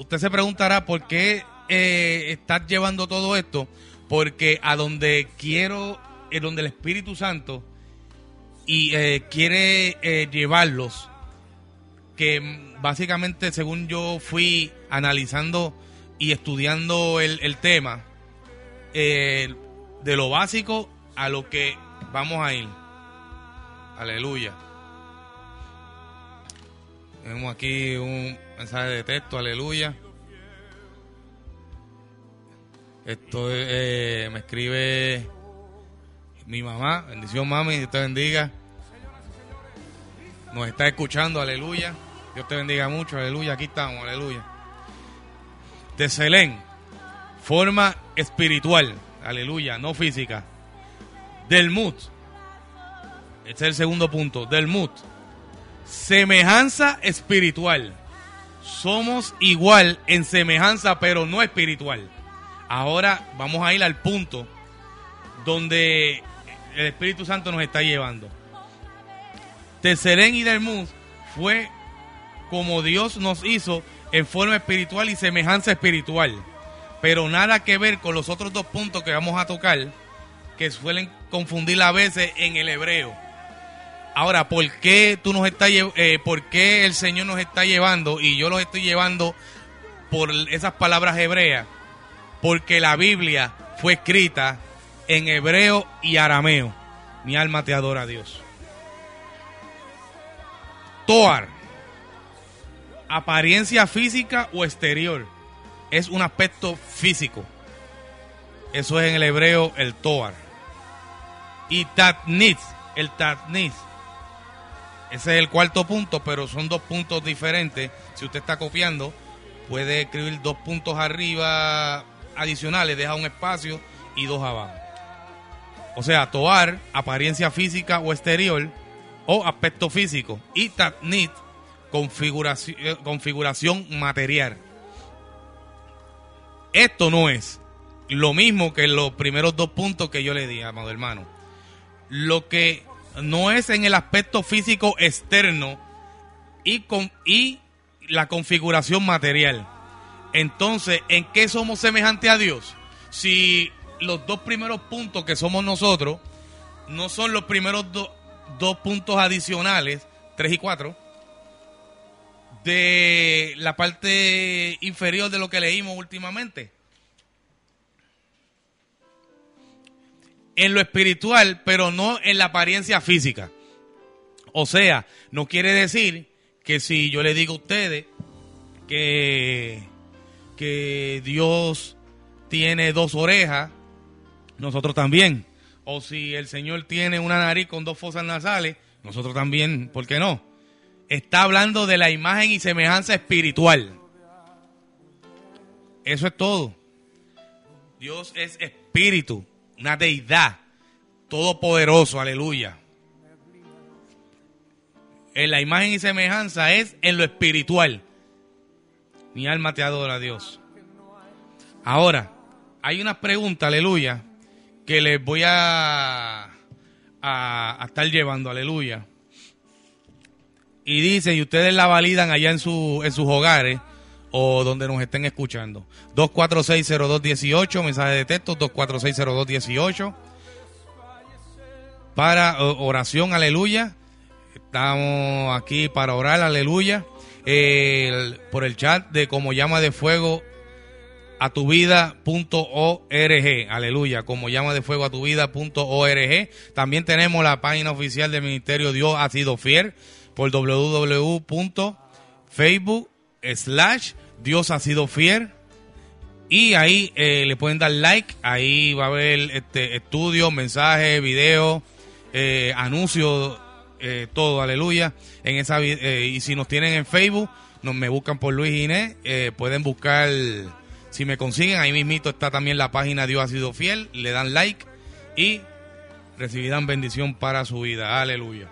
Usted se preguntará por qué eh, estás llevando todo esto, porque a donde quiero, es donde el Espíritu Santo y eh, quiere eh, llevarlos, que básicamente según yo fui analizando y estudiando el, el tema, de lo básico a lo que vamos a ir. Aleluya. Tenemos aquí un mensaje de texto, aleluya. Esto eh, me escribe mi mamá, bendición mami, Dios te bendiga. Nos está escuchando, aleluya. Dios te bendiga mucho, aleluya. Aquí estamos, aleluya. De Selén, forma espiritual, aleluya, no física. Del mut, este es el segundo punto, del mut, semejanza espiritual. Somos igual en semejanza, pero no espiritual. Ahora vamos a ir al punto donde el Espíritu Santo nos está llevando. Teserén y Dermuz fue como Dios nos hizo en forma espiritual y semejanza espiritual. Pero nada que ver con los otros dos puntos que vamos a tocar, que suelen confundir a veces en el hebreo. Ahora, ¿por qué tú nos estás eh, por qué el Señor nos está llevando y yo los estoy llevando por esas palabras hebreas? porque la Biblia fue escrita en hebreo y arameo. Mi alma te adora a Dios. Toar, apariencia física o exterior, es un aspecto físico. Eso es en el hebreo el Toar. Y Tatnit, el Tatnit, ese es el cuarto punto, pero son dos puntos diferentes. Si usted está copiando, puede escribir dos puntos arriba adicionales, deja un espacio y dos abajo. O sea, toar, apariencia física o exterior, o aspecto físico. Y tatnit, configuración, eh, configuración material. Esto no es lo mismo que los primeros dos puntos que yo le di, amado hermano. Lo que no es en el aspecto físico externo y, con, y la configuración material. Entonces, ¿en qué somos semejantes a Dios? Si los dos primeros puntos que somos nosotros no son los primeros dos puntos adicionales, tres y cuatro, de la parte inferior de lo que leímos últimamente. En lo espiritual, pero no en la apariencia física. O sea, no quiere decir que si yo le digo a ustedes que que Dios tiene dos orejas, nosotros también. O si el Señor tiene una nariz con dos fosas nasales, nosotros también, ¿por qué no? Está hablando de la imagen y semejanza espiritual. Eso es todo. Dios es espíritu, una deidad, todopoderoso, aleluya. En la imagen y semejanza es en lo espiritual. Mi alma te adora, Dios. Ahora, hay una pregunta, aleluya, que les voy a, a, estar llevando, aleluya. Y dice, y ustedes la validan allá en, su, en sus hogares o donde nos estén escuchando. 2460218, mensaje de texto, 2460218. Para oración, aleluya. Estamos aquí para orar, aleluya por el chat de como llama de fuego a tu vida.org. Aleluya, como llama de fuego a tu vida.org. También tenemos la página oficial del Ministerio Dios ha sido fiel por www.facebook slash Dios ha sido fiel. Y ahí eh, le pueden dar like, ahí va a haber este, estudios, mensajes, videos, eh, anuncios eh, todo, aleluya. En esa, y si nos tienen en Facebook, nos me buscan por Luis Inés, pueden buscar, si me consiguen, ahí mismito está también la página Dios ha sido fiel, le dan like y recibirán bendición para su vida, aleluya.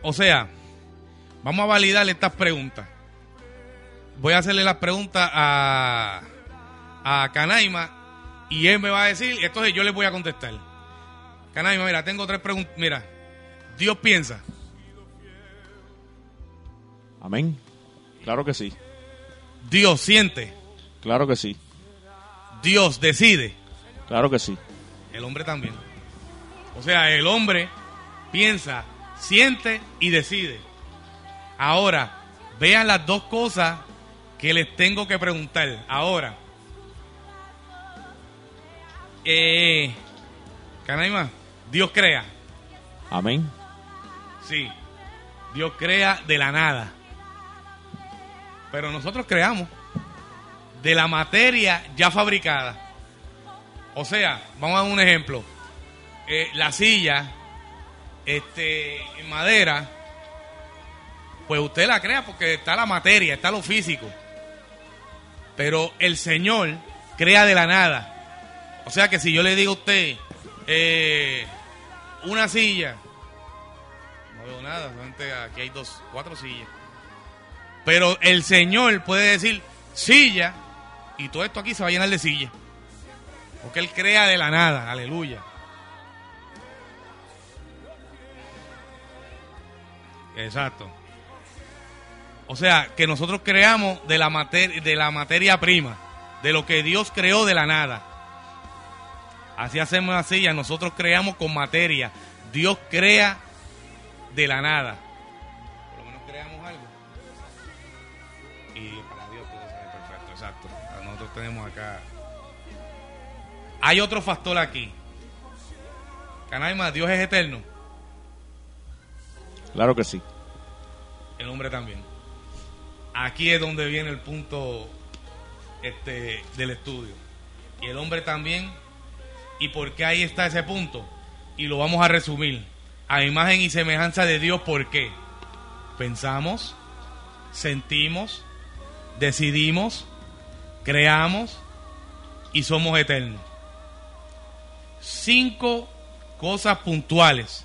O sea, Vamos a validar estas preguntas. Voy a hacerle las preguntas a, a Canaima y él me va a decir, entonces yo le voy a contestar. Canaima, mira, tengo tres preguntas. Mira, Dios piensa. Amén. Claro que sí. Dios siente. Claro que sí. Dios decide. Claro que sí. El hombre también. O sea, el hombre piensa, siente y decide. Ahora, vean las dos cosas que les tengo que preguntar. Ahora, eh, Canaima, Dios crea. Amén. Sí, Dios crea de la nada. Pero nosotros creamos de la materia ya fabricada. O sea, vamos a dar un ejemplo. Eh, la silla, este, en madera, pues usted la crea porque está la materia, está lo físico. Pero el Señor crea de la nada. O sea que si yo le digo a usted, eh, una silla, no veo nada, solamente aquí hay dos, cuatro sillas. Pero el Señor puede decir silla y todo esto aquí se va a llenar de silla. Porque Él crea de la nada, aleluya. Exacto. O sea, que nosotros creamos de la, materia, de la materia prima, de lo que Dios creó de la nada. Así hacemos la silla, nosotros creamos con materia. Dios crea de la nada. Por lo menos creamos algo. Y para Dios todo sale perfecto, exacto. Nosotros tenemos acá. Hay otro factor aquí. Canaima, Dios es eterno. Claro que sí. El hombre también. Aquí es donde viene el punto este, del estudio. Y el hombre también. ¿Y por qué ahí está ese punto? Y lo vamos a resumir. A imagen y semejanza de Dios, ¿por qué? Pensamos, sentimos, decidimos, creamos y somos eternos. Cinco cosas puntuales.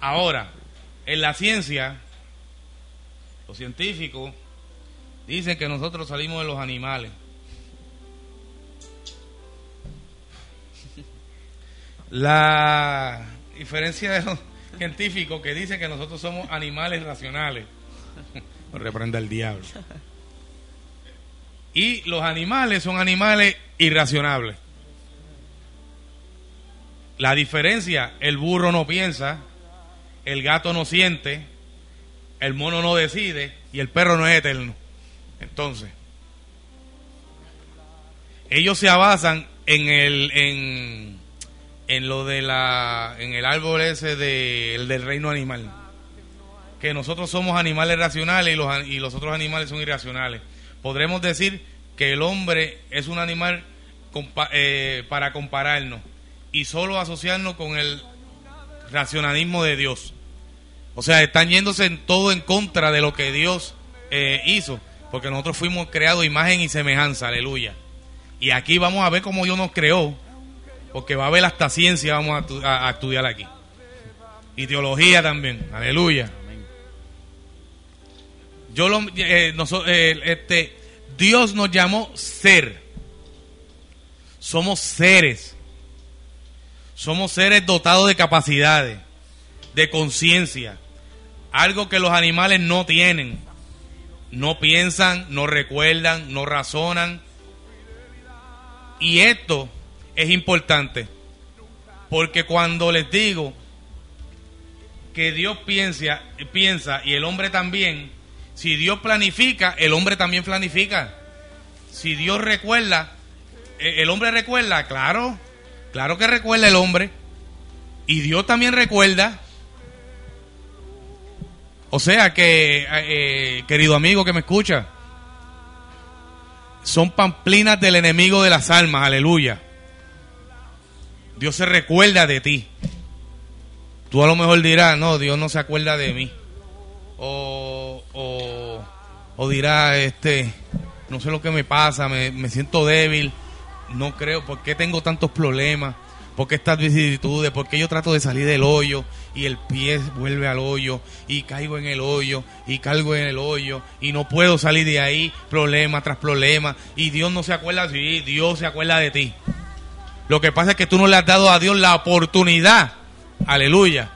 Ahora, en la ciencia, los científicos dicen que nosotros salimos de los animales. La diferencia de los científicos que dicen que nosotros somos animales racionales. Reprenda el diablo. Y los animales son animales irracionables. La diferencia, el burro no piensa, el gato no siente, el mono no decide y el perro no es eterno. Entonces, ellos se basan en el en, en lo de la en el árbol ese de, el del reino animal. Que nosotros somos animales racionales y los, y los otros animales son irracionales. Podremos decir que el hombre es un animal compa- eh, para compararnos y solo asociarnos con el racionalismo de Dios. O sea, están yéndose en todo en contra de lo que Dios eh, hizo, porque nosotros fuimos creados imagen y semejanza, aleluya. Y aquí vamos a ver cómo Dios nos creó, porque va a haber hasta ciencia, vamos a, tu- a- a estudiar aquí. Y teología también, aleluya. Yo lo, eh, eh, este, Dios nos llamó ser. Somos seres. Somos seres dotados de capacidades, de conciencia, algo que los animales no tienen. No piensan, no recuerdan, no razonan. Y esto es importante, porque cuando les digo que Dios piensa, piensa y el hombre también, si Dios planifica, el hombre también planifica. Si Dios recuerda, eh, el hombre recuerda, claro, claro que recuerda el hombre. Y Dios también recuerda. O sea que, eh, querido amigo que me escucha, son pamplinas del enemigo de las almas, aleluya. Dios se recuerda de ti. Tú a lo mejor dirás, no, Dios no se acuerda de mí. O, o, o dirá, este, no sé lo que me pasa, me, me siento débil, no creo, ¿por qué tengo tantos problemas? ¿Por qué estas vicisitudes? ¿Por qué yo trato de salir del hoyo y el pie vuelve al hoyo y caigo en el hoyo y caigo en el hoyo y no puedo salir de ahí, problema tras problema y Dios no se acuerda, sí, Dios se acuerda de ti. Lo que pasa es que tú no le has dado a Dios la oportunidad, aleluya,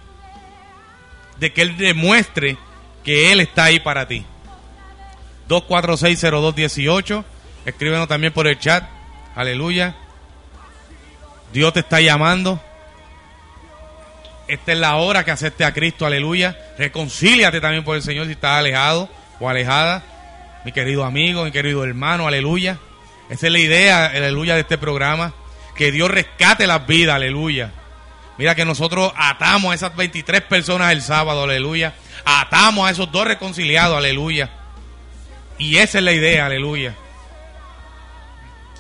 de que Él demuestre que Él está ahí para ti. 2460218, escríbenos también por el chat, aleluya. Dios te está llamando. Esta es la hora que acepte a Cristo, aleluya. Reconcíliate también por el Señor si estás alejado o alejada. Mi querido amigo, mi querido hermano, aleluya. Esa es la idea, aleluya, de este programa. Que Dios rescate las vidas, aleluya. Mira que nosotros atamos a esas 23 personas el sábado, aleluya. Atamos a esos dos reconciliados, aleluya. Y esa es la idea, aleluya.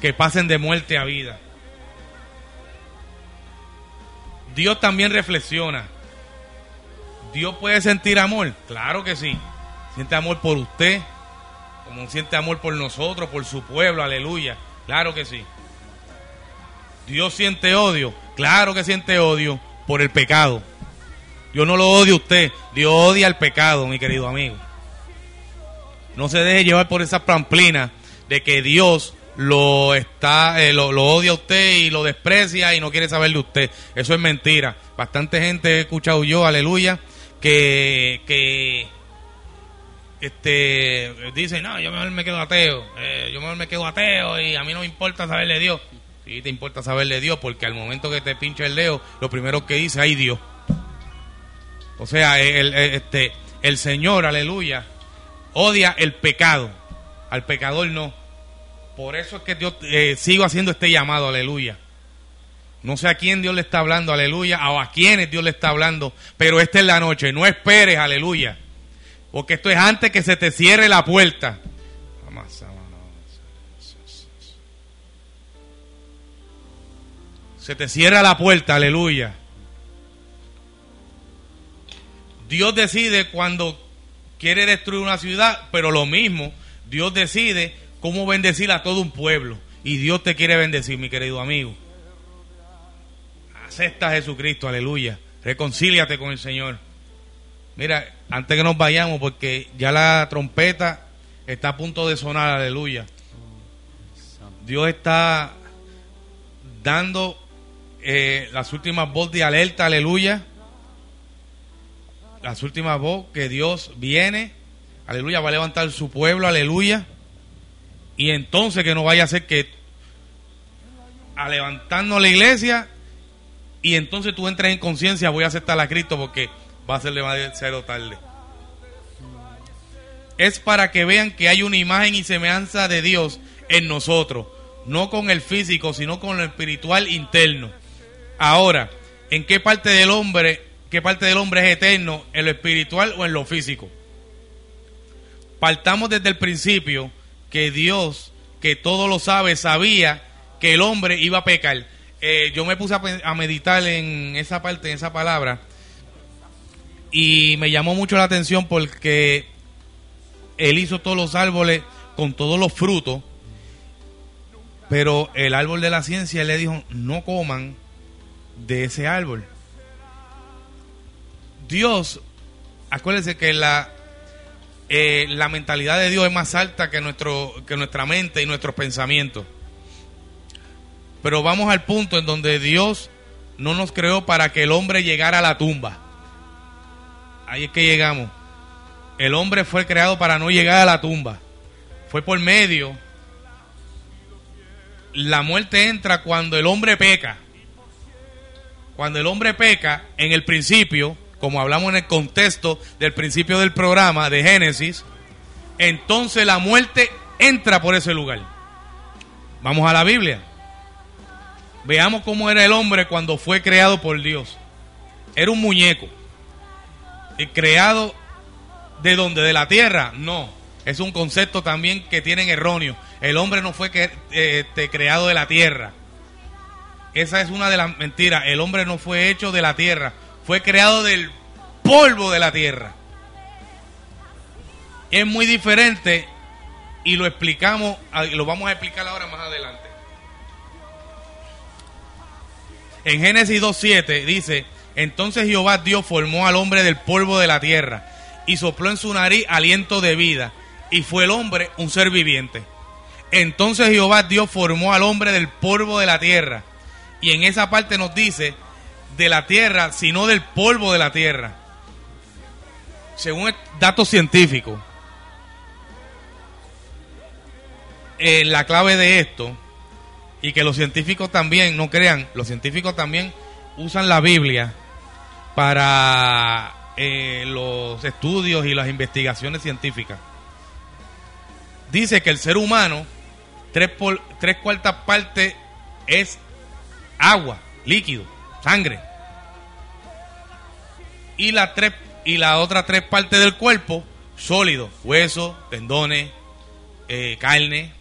Que pasen de muerte a vida. Dios también reflexiona. Dios puede sentir amor, claro que sí. Siente amor por usted, como siente amor por nosotros, por su pueblo, aleluya. Claro que sí. Dios siente odio, claro que siente odio por el pecado. Dios no lo odia a usted, Dios odia el pecado, mi querido amigo. No se deje llevar por esa pamplina de que Dios lo está eh, lo, odia usted y lo desprecia y no quiere saber de usted. Eso es mentira. Bastante gente he escuchado yo, aleluya, que, que este dice, no, yo mejor me quedo ateo, eh, yo mejor me quedo ateo y a mí no me importa saber de Dios. Sí, te importa saber de Dios porque al momento que te pincha el dedo, lo primero que dice, ay Dios. O sea, el, este, el Señor, aleluya, odia el pecado, al pecador no. Por eso es que Dios eh, sigo haciendo este llamado, aleluya. No sé a quién Dios le está hablando, aleluya, o a quiénes Dios le está hablando, pero esta es la noche, no esperes, aleluya. Porque esto es antes que se te cierre la puerta. Se te cierra la puerta, aleluya. Dios decide cuando quiere destruir una ciudad, pero lo mismo, Dios decide cómo bendecir a todo un pueblo. Y Dios te quiere bendecir, mi querido amigo. Acepta a Jesucristo, aleluya. Reconcíliate con el Señor. Mira, antes que nos vayamos, porque ya la trompeta está a punto de sonar, aleluya. Dios está dando eh, las últimas voces de alerta, aleluya. Las últimas voces que Dios viene, aleluya, va a levantar su pueblo, aleluya. Y entonces que no vaya a ser que a levantarnos la iglesia y entonces tú entres en conciencia, voy a aceptar a Cristo porque va a ser demasiado tarde. Es para que vean que hay una imagen y semejanza de Dios en nosotros, no con el físico, sino con lo espiritual interno. Ahora, ¿en qué parte del hombre, qué parte del hombre es eterno, en lo espiritual o en lo físico? Partamos desde el principio que Dios, que todo lo sabe, sabía que el hombre iba a pecar. Eh, yo me puse a, meditar en esa parte, en esa palabra, y me llamó mucho la atención porque él hizo todos los árboles con todos los frutos, pero el árbol de la ciencia le dijo, no coman de ese árbol. Dios, acuérdense que la, eh, la mentalidad de Dios es más alta que, nuestro, que nuestra mente y nuestros pensamientos. Pero vamos al punto en donde Dios no nos creó para que el hombre llegara a la tumba. Ahí es que llegamos. El hombre fue creado para no llegar a la tumba. Fue por medio. La muerte entra cuando el hombre peca. Cuando el hombre peca, en el principio, como hablamos en el contexto del principio del programa de Génesis, entonces la muerte entra por ese lugar. Vamos a la Biblia. Veamos cómo era el hombre cuando fue creado por Dios. Era un muñeco. ¿Y creado de donde? ¿De la tierra? No. Es un concepto también que tienen erróneo. El hombre no fue eh, este, creado de la tierra. Esa es una de las mentiras. El hombre no fue hecho de la tierra fue creado del polvo de la tierra. Es muy diferente y lo explicamos, lo vamos a explicar ahora más adelante. En Génesis 2.7 dice Entonces Jehová Dios formó al hombre del polvo de la tierra y sopló en su nariz aliento de vida y fue el hombre un ser viviente. Entonces Jehová Dios formó al hombre del polvo de la tierra y en esa parte nos dice de la tierra, sino del polvo de la tierra. Según datos científicos, eh, la clave de esto, y que los científicos también, no crean, los científicos también usan la Biblia para eh, los estudios y las investigaciones científicas. Dice que el ser humano, tres, por, tres cuartas partes es agua, líquido, sangre. Y la, tres, y la otra tres partes del cuerpo, sólido, hueso, tendones, eh, carne,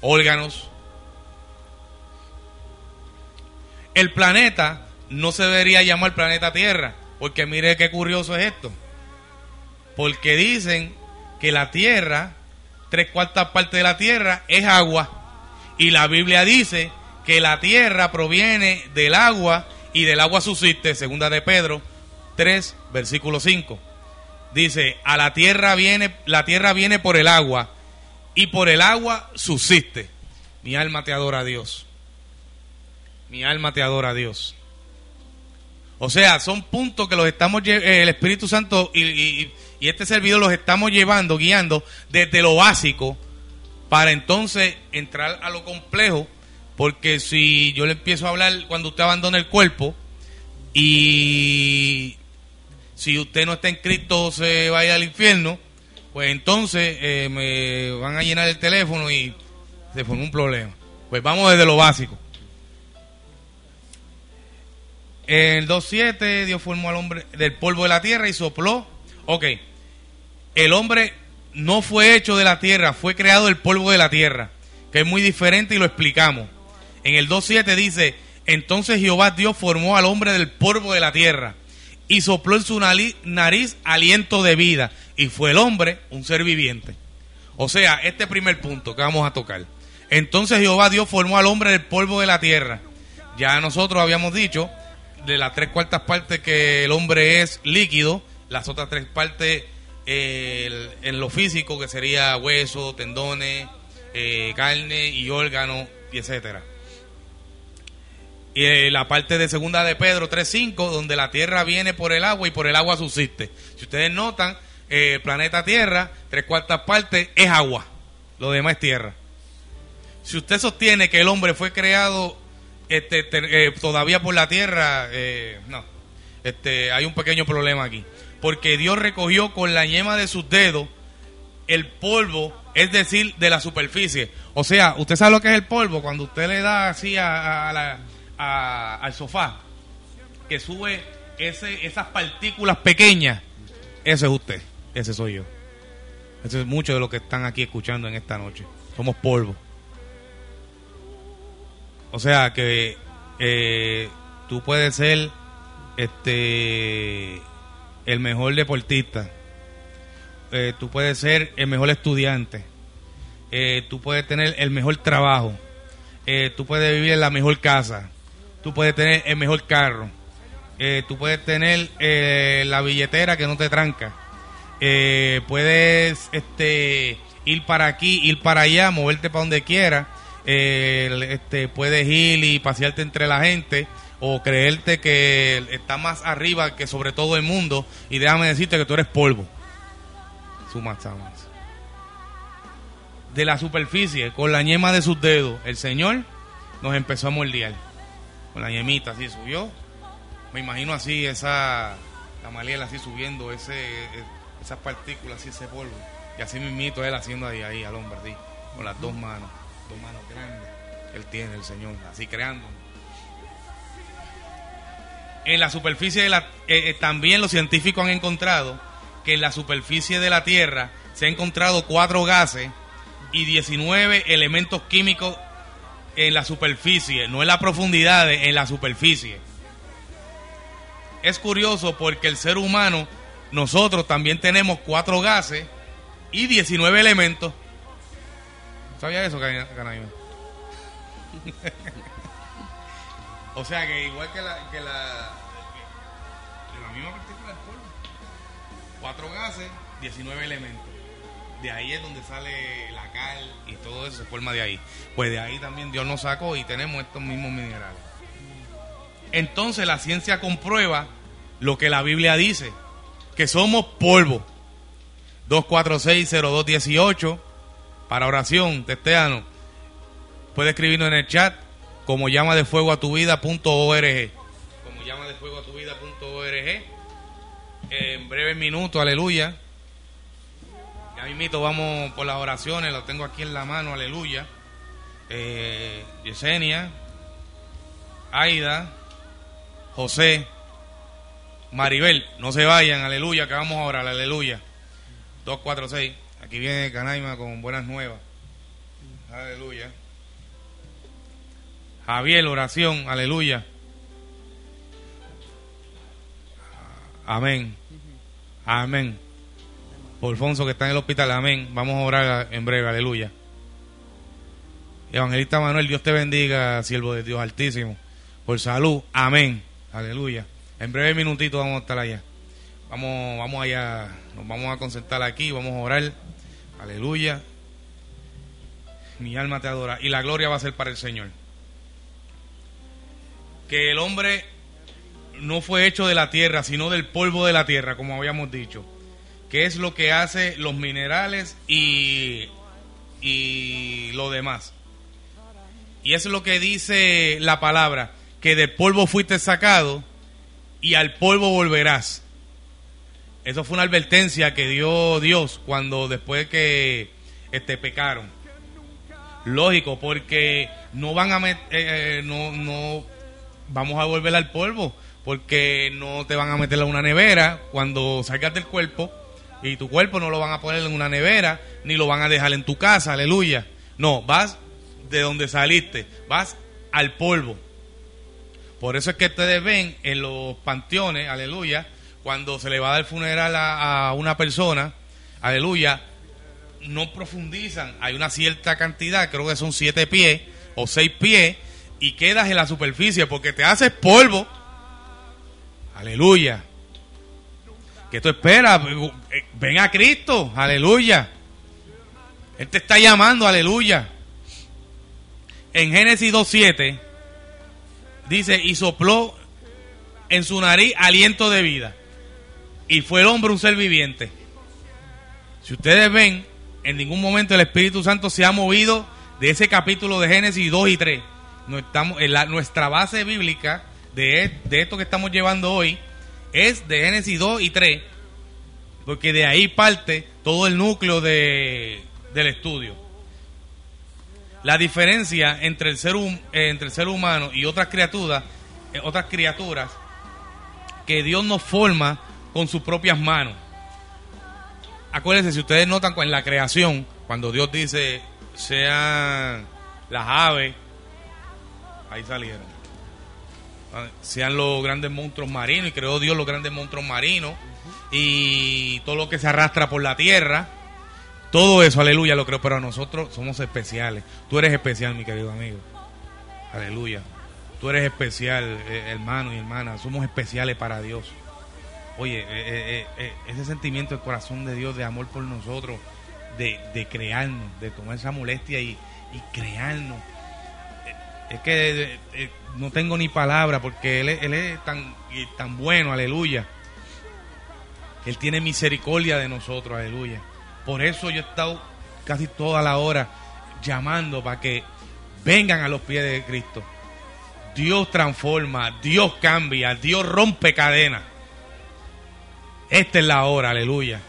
órganos. El planeta no se debería llamar planeta Tierra, porque mire qué curioso es esto. Porque dicen que la Tierra, tres cuartas partes de la Tierra, es agua. Y la Biblia dice que la Tierra proviene del agua y del agua subsiste, segunda de Pedro 3, versículo 5. Dice, a la tierra viene, la tierra viene por el agua y por el agua subsiste. Mi alma te adora a Dios. Mi alma te adora a Dios. O sea, son puntos que los estamos eh, el Espíritu Santo y, este servidor los estamos llevando, guiando desde lo básico para entonces entrar a lo complejo. Porque si yo le empiezo a hablar cuando usted abandona el cuerpo y si usted no está en Cristo se va a ir al infierno, pues entonces eh, me van a llenar el teléfono y se formó un problema. Pues vamos desde lo básico. En el 2.7 Dios formó al hombre del polvo de la tierra y sopló. Ok, el hombre no fue hecho de la tierra, fue creado del polvo de la tierra, que es muy diferente y lo explicamos. En el 2.7 dice, entonces Jehová Dios formó al hombre del polvo de la tierra y sopló en su nariz aliento de vida y fue el hombre un ser viviente. O sea, este primer punto que vamos a tocar. Entonces Jehová Dios formó al hombre del polvo de la tierra. Ya nosotros habíamos dicho de las tres cuartas partes que el hombre es líquido, las otras tres partes en lo físico que sería hueso, tendones, eh, carne y órgano y etcétera. Y eh, la parte de segunda de Pedro 3.5, donde la tierra viene por el agua y por el agua subsiste. Si ustedes notan, eh, planeta Tierra, tres cuartas partes es agua, lo demás es tierra. Si usted sostiene que el hombre fue creado este, eh, todavía por la tierra, no, este, hay un pequeño problema aquí. Porque Dios recogió con la yema de sus dedos el polvo, es decir, de la superficie. O sea, usted sabe lo que es el polvo cuando usted le da así a, al sofá, que sube ese, esas partículas pequeñas, ese es usted. Ese soy yo. Ese es mucho de lo que están aquí escuchando en esta noche. Somos polvo. O sea que eh, tú puedes ser este el mejor deportista. Eh, tú puedes ser el mejor estudiante. Eh, tú puedes tener el mejor trabajo. tú puedes vivir en la mejor casa. Tú puedes tener el mejor carro. tú puedes tener la billetera que no te tranca eh, puedes este, ir para aquí, ir para allá, moverte para donde quieras. Eh, este, puedes ir y pasearte entre la gente o creerte que está más arriba que sobre todo el mundo y déjame decirte que tú eres polvo. De la superficie, con la ñema de sus dedos, el Señor nos empezó a moldear. La ñemita así subió. Me imagino así esa, la así subiendo, ese, esas partículas y ese polvo. Y así mismito él haciendo ahí, ahí al hombre, así, con las dos manos, dos manos grandes él tiene, el Señor, así creando. En la superficie de la... Eh, eh, también los científicos han encontrado que en la superficie de la Tierra se han encontrado cuatro gases y 19 elementos químicos en la superficie, no en la profundidad, en la superficie. Es curioso porque el ser humano nosotros también tenemos cuatro gases y 19 elementos. ¿Sabía eso, Canaima? o sea que igual que la, que la de la misma partícula del polvo. Cuatro gases, 19 elementos. De ahí es donde sale la cal y todo eso se forma de ahí. Pues de ahí también Dios nos sacó y tenemos estos mismos minerales. Entonces la ciencia comprueba lo que la Biblia dice, que somos polvo. 246-0218 para oración, testeano. Puede escribirnos en el chat como llama de fuego a tu vida.org. Como llama de fuego a tu vida.org. En breve minuto, aleluya. Mismito vamos por las oraciones, lo tengo aquí en la mano, aleluya. Eh, Yesenia, Aida, José, Maribel, no se vayan, aleluya, que vamos a orar, aleluya. 246, aquí viene Canaima con buenas nuevas. Aleluya. Javier, oración, aleluya. Amén. Amén. Alfonso que está en el hospital, amén. Vamos a orar en breve, aleluya. Evangelista Manuel, Dios te bendiga, siervo de Dios Altísimo. Por salud, amén. Aleluya. En breve minutito vamos a estar allá. Vamos, vamos allá, nos vamos a concentrar aquí, vamos a orar. Aleluya. Mi alma te adora. Y la gloria va a ser para el Señor. Que el hombre no fue hecho de la tierra, sino del polvo de la tierra, como habíamos dicho. Que es lo que hace los minerales y, y lo demás. Y es lo que dice la palabra, que del polvo fuiste sacado y al polvo volverás. Eso fue una advertencia que dio Dios cuando después que este pecaron. Lógico, porque no van a met- eh, eh, no no vamos a volver al polvo, porque no te van a meter en una nevera cuando salgas del cuerpo y tu cuerpo no lo van a poner en una nevera ni lo van a dejar en tu casa, aleluya. No, vas de donde saliste, vas al polvo. Por eso es que ustedes ven en los panteones, aleluya, cuando se le va a dar funeral a, a una persona, aleluya, no profundizan, hay una cierta cantidad, creo que son siete pies o seis pies, y quedas en la superficie porque te haces polvo. Aleluya. Que tú esperas, ven a Cristo, aleluya. Él te está llamando, aleluya. En Génesis 2.7 dice, y sopló en su nariz aliento de vida. Y fue el hombre un ser viviente. Si ustedes ven, en ningún momento el Espíritu Santo se ha movido de ese capítulo de Génesis 2 y 3. No estamos, en la- nuestra base bíblica de, de esto que estamos llevando hoy es de Génesis 2 y 3, porque de ahí parte todo el núcleo de, del estudio. La diferencia entre el ser, eh, entre el ser humano y otras criaturas, eh, otras criaturas, que Dios nos forma con sus propias manos. Acuérdense, si ustedes notan en la creación, cuando Dios dice, sean las aves, ahí salieron. Sean los grandes monstruos marinos, y creó Dios los grandes monstruos marinos, y todo lo que se arrastra por la tierra, todo eso, aleluya, lo creo, pero nosotros somos especiales. Tú eres especial, mi querido amigo. Aleluya. Tú eres especial, eh, hermano y hermana. Somos especiales para Dios. Oye, eh, eh, ese sentimiento del corazón de Dios, de amor por nosotros, de, de crearnos, de tomar esa molestia y, y crearnos. Es que no tengo ni palabra porque Él, es- tan, tan bueno, aleluya. Él tiene misericordia de nosotros, aleluya. Por eso yo he estado casi toda la hora llamando para que vengan a los pies de Cristo. Dios transforma, Dios cambia, Dios rompe cadenas. Esta es la hora, aleluya.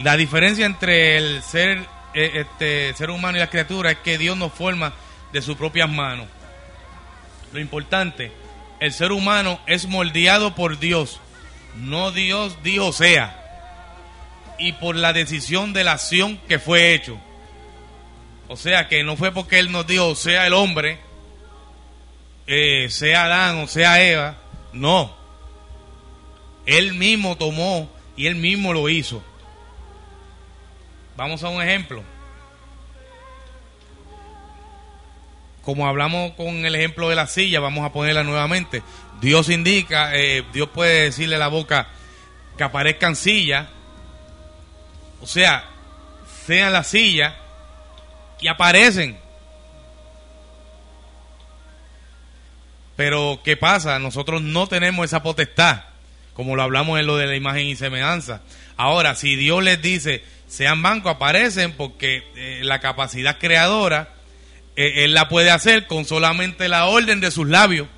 La diferencia entre el ser, este, ser humano y la criatura es que Dios nos forma de sus propias manos. Lo importante, el ser humano es moldeado por Dios, no Dios dijo sea, y por la decisión de la acción que fue hecho. O sea que no fue porque Él nos dijo sea el hombre, eh, sea Adán o sea Eva, no. Él mismo tomó y Él mismo lo hizo. Vamos a un ejemplo. como hablamos con el ejemplo de la silla, vamos a ponerla nuevamente. Dios indica, eh, Dios puede decirle a la boca que aparezcan sillas, o sea, sean las sillas y aparecen. Pero, ¿qué pasa? Nosotros no tenemos esa potestad, como lo hablamos en lo de la imagen y semejanza. Ahora, si Dios les dice, sean bancos, aparecen porque eh, la capacidad creadora, eh, Él la puede hacer con solamente la orden de sus labios.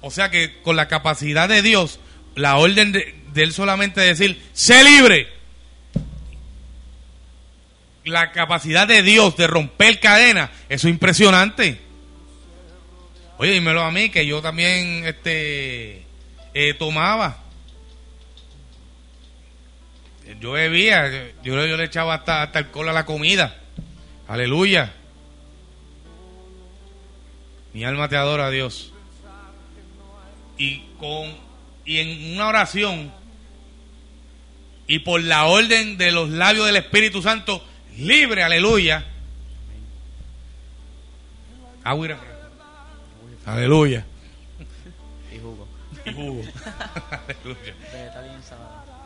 O sea que con la capacidad de Dios, la orden de, Él solamente decir, sé libre. La capacidad de Dios de romper cadenas, eso es impresionante. Oye, dímelo a mí, que yo también este, eh, tomaba. Yo bebía, yo, yo le echaba hasta, hasta alcohol a la comida. Aleluya. Mi alma te adora, Dios. Y con y en una oración y por la orden de los labios del Espíritu Santo, libre, aleluya. Agua y. Aleluya. Y jugo. Y jugo. aleluya.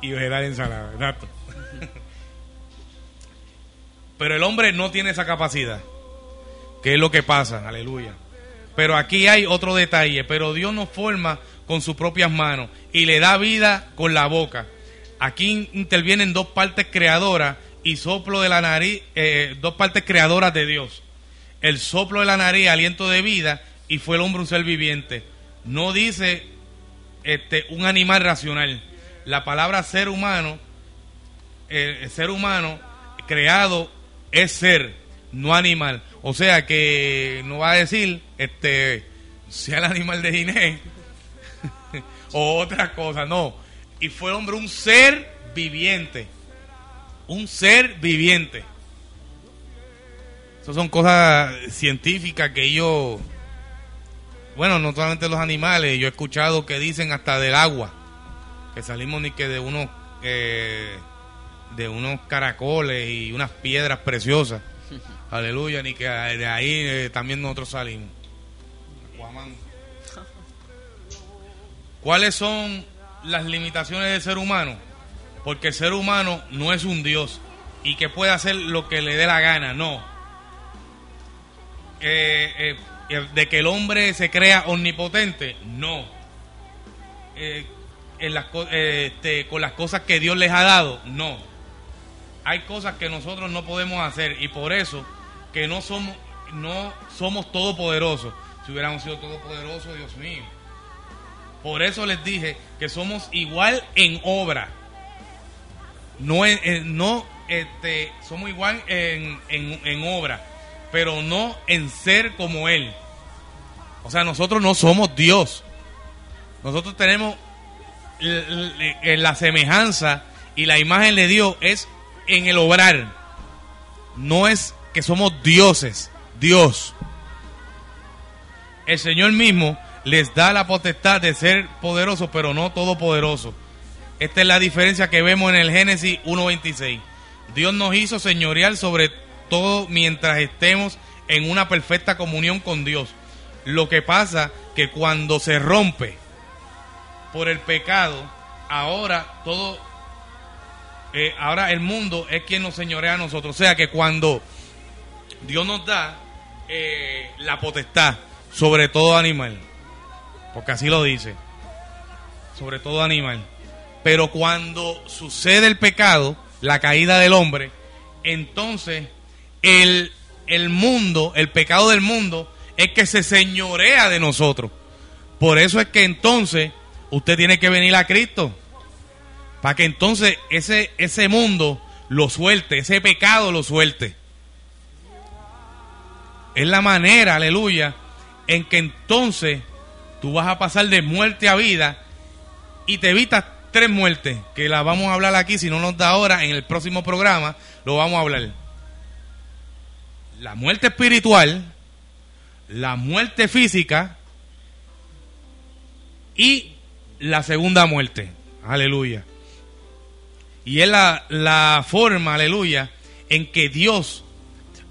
Y vegetal ensalada, exacto. Pero el hombre no tiene esa capacidad. ¿Qué es lo que pasa? Aleluya. Pero aquí hay otro detalle. Pero Dios nos forma con sus propias manos y le da vida con la boca. Aquí intervienen dos partes creadoras y soplo de la nariz, eh, dos partes creadoras de Dios. El soplo de la nariz, aliento de vida, y fue el hombre un ser viviente. No dice este, un animal racional. La palabra ser humano, el ser humano creado es ser, no animal. O sea que no va a decir, este, sea el animal de Ginés o otra cosa, no. Y fue hombre un ser viviente. Un ser viviente. Esas son cosas científicas que yo, bueno, no solamente los animales, yo he escuchado que dicen hasta del agua, que salimos ni que de unos, eh, de unos caracoles y unas piedras preciosas. Aleluya, ni que de ahí eh, también nosotros salimos. Aquaman. ¿Cuáles son las limitaciones del ser humano? Porque el ser humano no es un Dios y que puede hacer lo que le dé la gana, no. Eh, eh, de que el hombre se crea omnipotente, no. Eh, este, con las cosas que Dios les ha dado, no. Hay cosas que nosotros no podemos hacer y por eso que no somos, no somos todopoderosos. Si hubiéramos sido todopoderosos, Dios mío. Por eso les dije que somos igual en obra. No, no este, somos igual en, en, en obra, pero no en ser como Él. O sea, nosotros no somos Dios. Nosotros tenemos la semejanza y la imagen de Dios es en el obrar. No es que somos dioses, Dios. El Señor mismo les da la potestad de ser poderosos, pero no todopoderosos. Esta es la diferencia que vemos en el Génesis 1.26. Dios nos hizo señorial sobre todo mientras estemos en una perfecta comunión con Dios. Lo que pasa que cuando se rompe por el pecado, ahora todo, eh, ahora el mundo es quien nos señorea a nosotros. O sea que cuando Dios nos da eh, la potestad sobre todo animal, porque así lo dice, sobre todo animal. Pero cuando sucede el pecado, la caída del hombre, entonces el, el mundo, el pecado del mundo, es que se señorea de nosotros. Por eso es que entonces usted tiene que venir a Cristo. Para que entonces ese, ese mundo lo suelte, ese pecado lo suelte. Es la manera, aleluya, en que entonces tú vas a pasar de muerte a vida y te evitas tres muertes, que las vamos a hablar aquí, si no nos da ahora, en el próximo programa lo vamos a hablar. La muerte espiritual, la muerte física y la segunda muerte. Aleluya. Y es la, la forma, aleluya, en que Dios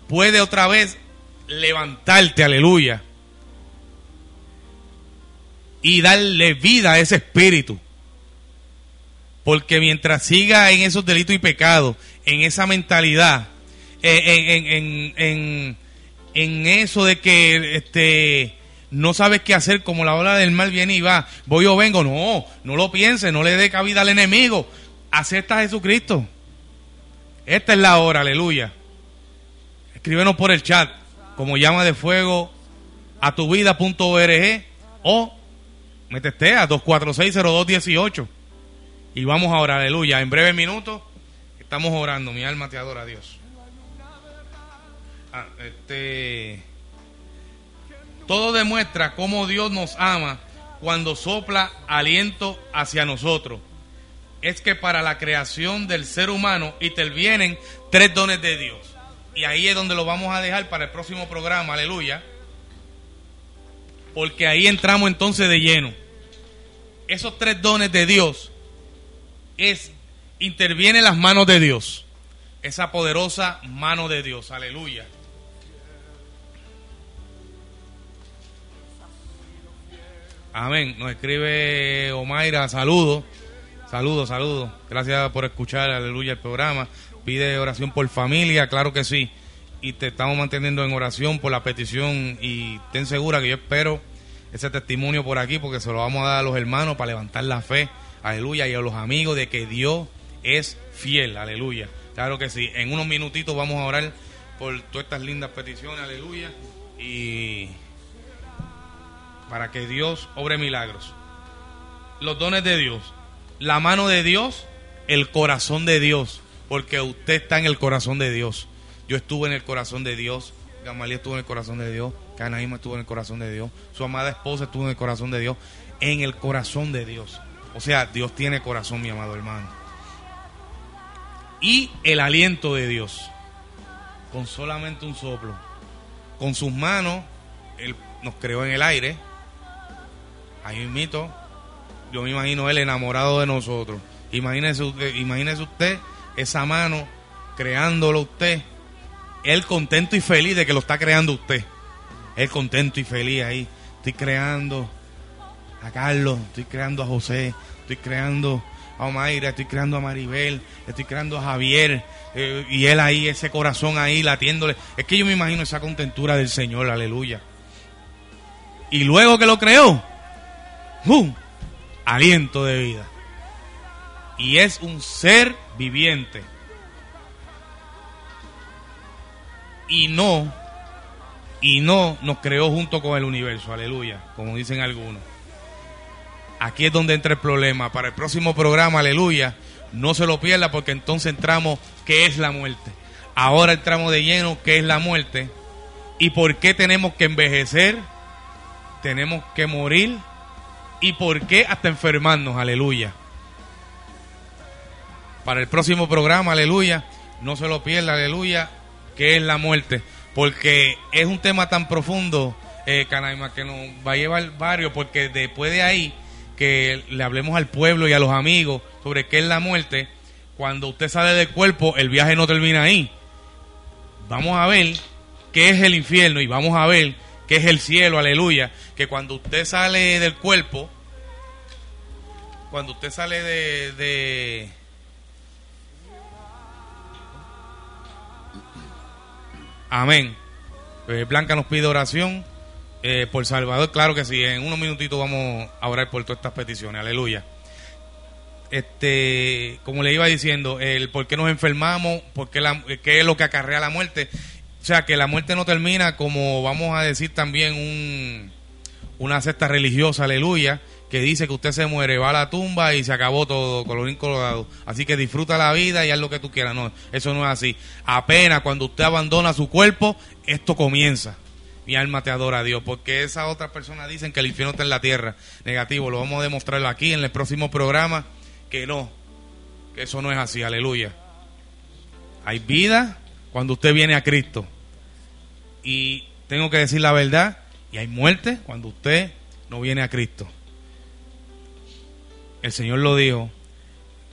puede otra vez levantarte, aleluya, y darle vida a ese espíritu. Porque mientras siga en esos delitos y pecados, en esa mentalidad, en, en, en, en, en eso de que este no sabes qué hacer, como la hora del mal viene y va, voy o vengo, no, no lo pienses, no le dé cabida al enemigo, acepta a Jesucristo. Esta es la hora, aleluya. Escríbenos por el chat, como llama de fuego a tu vida.org o me testea 2460218 y vamos a orar, aleluya. En breve minutos estamos orando, mi alma te adora a Dios. Ah, este todo demuestra cómo Dios nos ama cuando sopla aliento hacia nosotros. Es que para la creación del ser humano intervienen tres dones de Dios. Y ahí es donde lo vamos a dejar para el próximo programa, aleluya. Porque ahí entramos entonces de lleno. Esos tres dones de Dios es intervienen las manos de Dios. Esa poderosa mano de Dios, aleluya. Amén. Nos escribe Omaira, saludos, saludos, saludos. Gracias por escuchar, aleluya, el programa. Pide oración por familia, claro que sí. Y te estamos manteniendo en oración por la petición y ten segura que yo espero ese testimonio por aquí porque se lo vamos a dar a los hermanos para levantar la fe, aleluya, y a los amigos de que Dios es fiel, aleluya. Claro que sí. En unos minutitos vamos a orar por todas estas lindas peticiones, aleluya. Y para que Dios obre milagros. Los dones de Dios, la mano de Dios, el corazón de Dios, porque usted está en el corazón de Dios. Yo estuve en el corazón de Dios, Gamaliel estuvo en el corazón de Dios, Canaíma estuvo en el corazón de Dios, su amada esposa estuvo en el corazón de Dios, en el corazón de Dios. O sea, Dios tiene corazón, mi amado hermano. Y el aliento de Dios, con solamente un soplo. Con sus manos, Él nos creó en el aire, Ahí mito, yo me imagino él enamorado de nosotros. Imagínese usted, imagínese usted esa mano creándolo usted. Él contento y feliz de que lo está creando usted. Él contento y feliz ahí. Estoy creando a Carlos, estoy creando a José, estoy creando a Omaira, estoy creando a Maribel, estoy creando a Javier. eh, y él ahí, ese corazón ahí latiéndole. Es que yo me imagino esa contentura del Señor, aleluya. Y luego que lo creó, ¡Bum! aliento de vida. Y es un ser viviente. Y no, y no nos creó junto con el universo, aleluya, como dicen algunos. Aquí es donde entra el problema. Para el próximo programa, aleluya, no se lo pierda porque entonces entramos, ¿qué es la muerte? Ahora entramos de lleno, ¿qué es la muerte? ¿Y por qué tenemos que envejecer? Tenemos que morir y por qué hasta enfermarnos, aleluya. Para el próximo programa, aleluya, no se lo pierda, aleluya, que es la muerte, porque es un tema tan profundo, eh, Canaima, que nos va a llevar varios, porque después de ahí, que le hablemos al pueblo y a los amigos sobre qué es la muerte, cuando usted sale del cuerpo, el viaje no termina ahí. Vamos a ver qué es el infierno y vamos a ver es el cielo, aleluya, que cuando usted sale del cuerpo, cuando usted sale de, de amén. Eh, Blanca nos pide oración eh, por Salvador, claro que sí, en unos minutitos vamos a orar por todas estas peticiones, aleluya. Este, como le iba diciendo, el por qué nos enfermamos, por qué, la, qué es lo que acarrea la muerte. O sea, que la muerte no termina como vamos a decir también un, una secta religiosa, aleluya, que dice que usted se muere, va a la tumba y se acabó todo, colorín colorado. Así que disfruta la vida y haz lo que tú quieras. No, eso no es así. Apenas cuando usted abandona su cuerpo, esto comienza. Mi alma te adora a Dios, porque esas otras personas dicen que el infierno está en la tierra. Negativo, lo vamos a demostrarlo aquí en el próximo programa, que no, que eso no es así, aleluya. Hay vida cuando usted viene a Cristo. Y tengo que decir la verdad, y hay muerte cuando usted no viene a Cristo. El Señor lo dijo,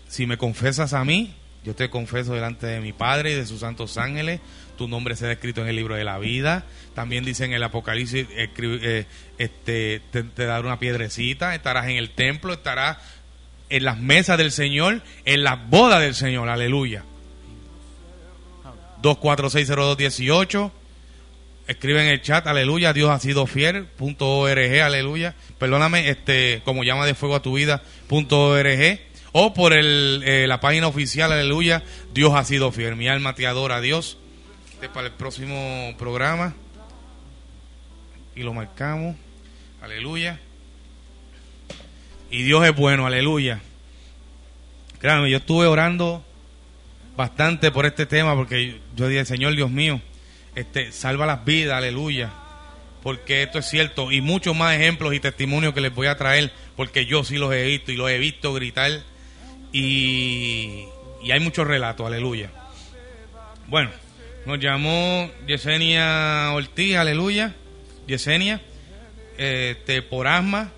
si me confesas a mí, Yo te confeso delante de mi Padre y de sus santos ángeles. Tu nombre será escrito en el libro de la vida. También dice en el Apocalipsis, eh, este, te, te dará una piedrecita, estarás en el templo, estarás en las mesas del Señor, en las bodas del Señor. Aleluya. 2460218. Escribe en el chat, aleluya, Dios ha sido fiel, punto org, aleluya. Perdóname, este, como llama de fuego a tu vida, punto org. O por el, eh, la página oficial, aleluya, Dios ha sido fiel. Mi alma te adora a Dios. Este para el próximo programa. Y lo marcamos, aleluya. Y Dios es bueno, aleluya. Créanme, yo estuve orando bastante por este tema porque yo dije, Señor Dios mío, este, salva las vidas, aleluya. Porque esto es cierto. Y muchos más ejemplos y testimonios que les voy a traer, porque yo sí los he visto y los he visto gritar. Y, y hay muchos relatos, aleluya. Bueno, nos llamó Yesenia Ortiz, aleluya. Yesenia, este, por asma.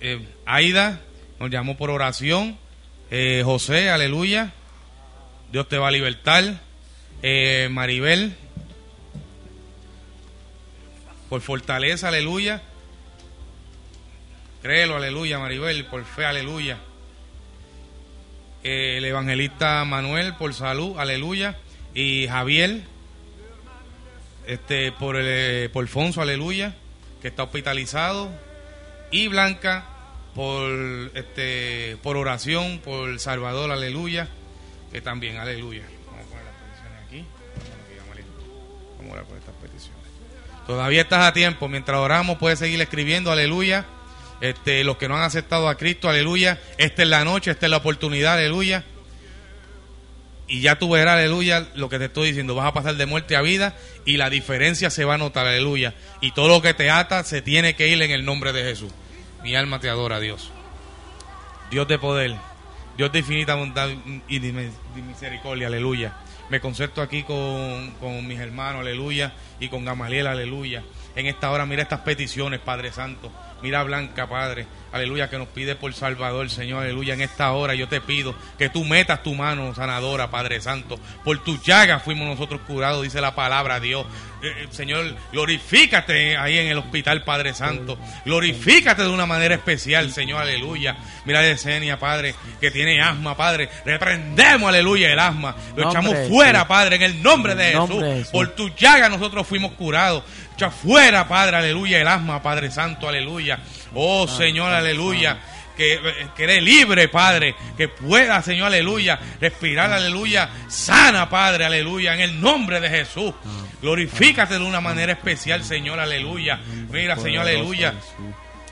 Eh, Aida nos llamó por oración. Eh, José, aleluya. Dios te va a libertar. Eh, Maribel, por fortaleza, aleluya. Créelo, aleluya, Maribel, por fe, aleluya. Eh, el evangelista Manuel, por salud, aleluya. Y Javier, este, por, el, eh, por Fonso, aleluya, que está hospitalizado. Y Blanca, por, este, por oración, por Salvador, aleluya, también, aleluya. Vamos a poner las peticiones aquí. Vamos a orar por estas peticiones. Todavía estás a tiempo. Mientras oramos, puedes seguir escribiendo, aleluya. Este, los que no han aceptado a Cristo, aleluya. Esta es la noche, esta es la oportunidad, aleluya. Y ya tú verás, aleluya, lo que te estoy diciendo. Vas a pasar de muerte a vida y la diferencia se va a notar, aleluya. Y todo lo que te ata se tiene que ir en el nombre de Jesús. Mi alma te adora, Dios. Dios de poder, Dios de infinita bondad y de misericordia, aleluya. Me concerto aquí con, con mis hermanos, aleluya, y con Gamaliel, aleluya. En esta hora, mira estas peticiones, Padre Santo. Mira a Blanca, Padre, aleluya, que nos pide por Salvador, Señor, aleluya. En esta hora yo te pido que tú metas tu mano sanadora, Padre Santo. Por tus llagas fuimos nosotros curados, dice la palabra, Dios. Eh, eh, Señor, glorifícate ahí en el hospital, Padre Santo. Glorifícate de una manera especial, Señor, aleluya. Mira a Yesenia, Padre, que tiene asma, Padre. Reprendemos, aleluya, el asma. Lo Nombre echamos fuera. Padre, en el nombre de Jesús. nombre. Por tu llaga nosotros fuimos curados. Echa fuera, Padre, aleluya, el asma, Padre Santo, aleluya. Oh, Señor, aleluya. Que, que eres libre, Padre, que pueda, Señor, aleluya, respirar, aleluya, sana, Padre, aleluya, en el nombre de Jesús. Glorifícate de una manera especial, Señor, aleluya. Mira, Señor, aleluya.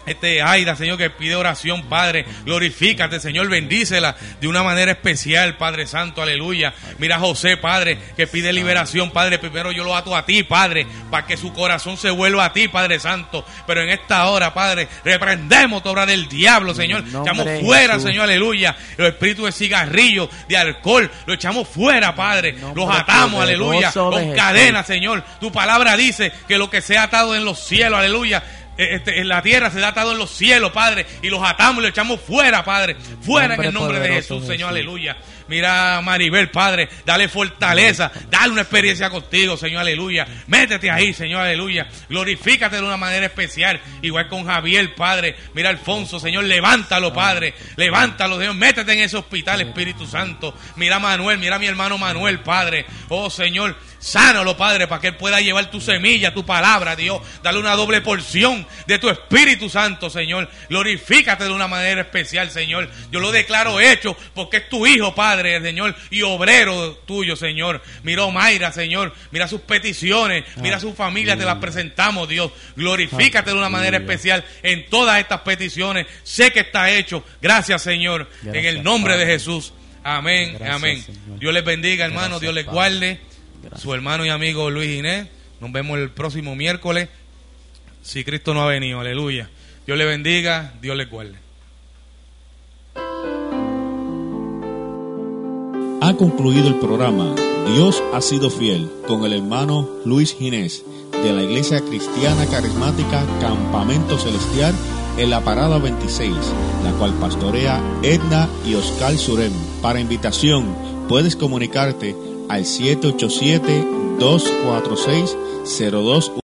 Este Aida, Señor, que pide oración, Padre. Glorifícate, Señor, bendícela de una manera especial, Padre Santo, aleluya. Mira a José, Padre, que pide liberación, Padre. Primero yo lo ato a ti, Padre, para que su corazón se vuelva a ti, Padre Santo. Pero en esta hora, Padre, reprendemos toda obra del diablo, Señor. Echamos fuera. Señor, aleluya. Los espíritus de cigarrillo, de alcohol, lo echamos fuera, Padre. Los atamos, aleluya. Con Jesús. cadenas, Señor. Tu palabra dice que lo que sea atado en los cielos, aleluya. Eh, este, en la tierra se da atado en los cielos, Padre, y los atamos y los echamos fuera, Padre. Fuera en el nombre de Jesús, Señor, aleluya. Mira Maribel, Padre, dale fortaleza, dale una experiencia contigo, Señor, aleluya. Métete ahí, Señor, aleluya. Glorifícate de una manera especial, igual con Javier, Padre. Mira Alfonso, Señor, levántalo, Padre. Levántalo, Señor. Métete en ese hospital, Espíritu Santo. Mira Manuel, mira a mi hermano Manuel, Padre. Oh, Señor. Sánalo, Padre, para que Él pueda llevar tu semilla, tu palabra, Dios. Dale una doble porción de tu Espíritu Santo, Señor. Glorifícate de una manera especial, Señor. Yo lo declaro hecho porque es tu Hijo, Padre, Señor, y obrero tuyo, Señor. Mira Mayra, Señor. Mira sus peticiones. Mira a su familia, te las presentamos, Dios. Glorifícate de una manera especial en todas estas peticiones. Sé que está hecho. Gracias, Señor. en el nombre de. Jesús. Amén. Gracias, Amén. Señor. Dios les bendiga, hermano. Gracias, Dios les guarde Gracias. su hermano y amigo Luis Inés. Nos vemos el próximo miércoles. Si Cristo no ha venido, aleluya. Dios le bendiga, Dios le guarde. Ha concluido el programa Dios ha sido fiel con el hermano Luis Ginés de la Iglesia Cristiana Carismática Campamento Celestial en la Parada 26, la cual pastorea Edna y Oscar Surem. Para invitación, puedes comunicarte al 787-246-02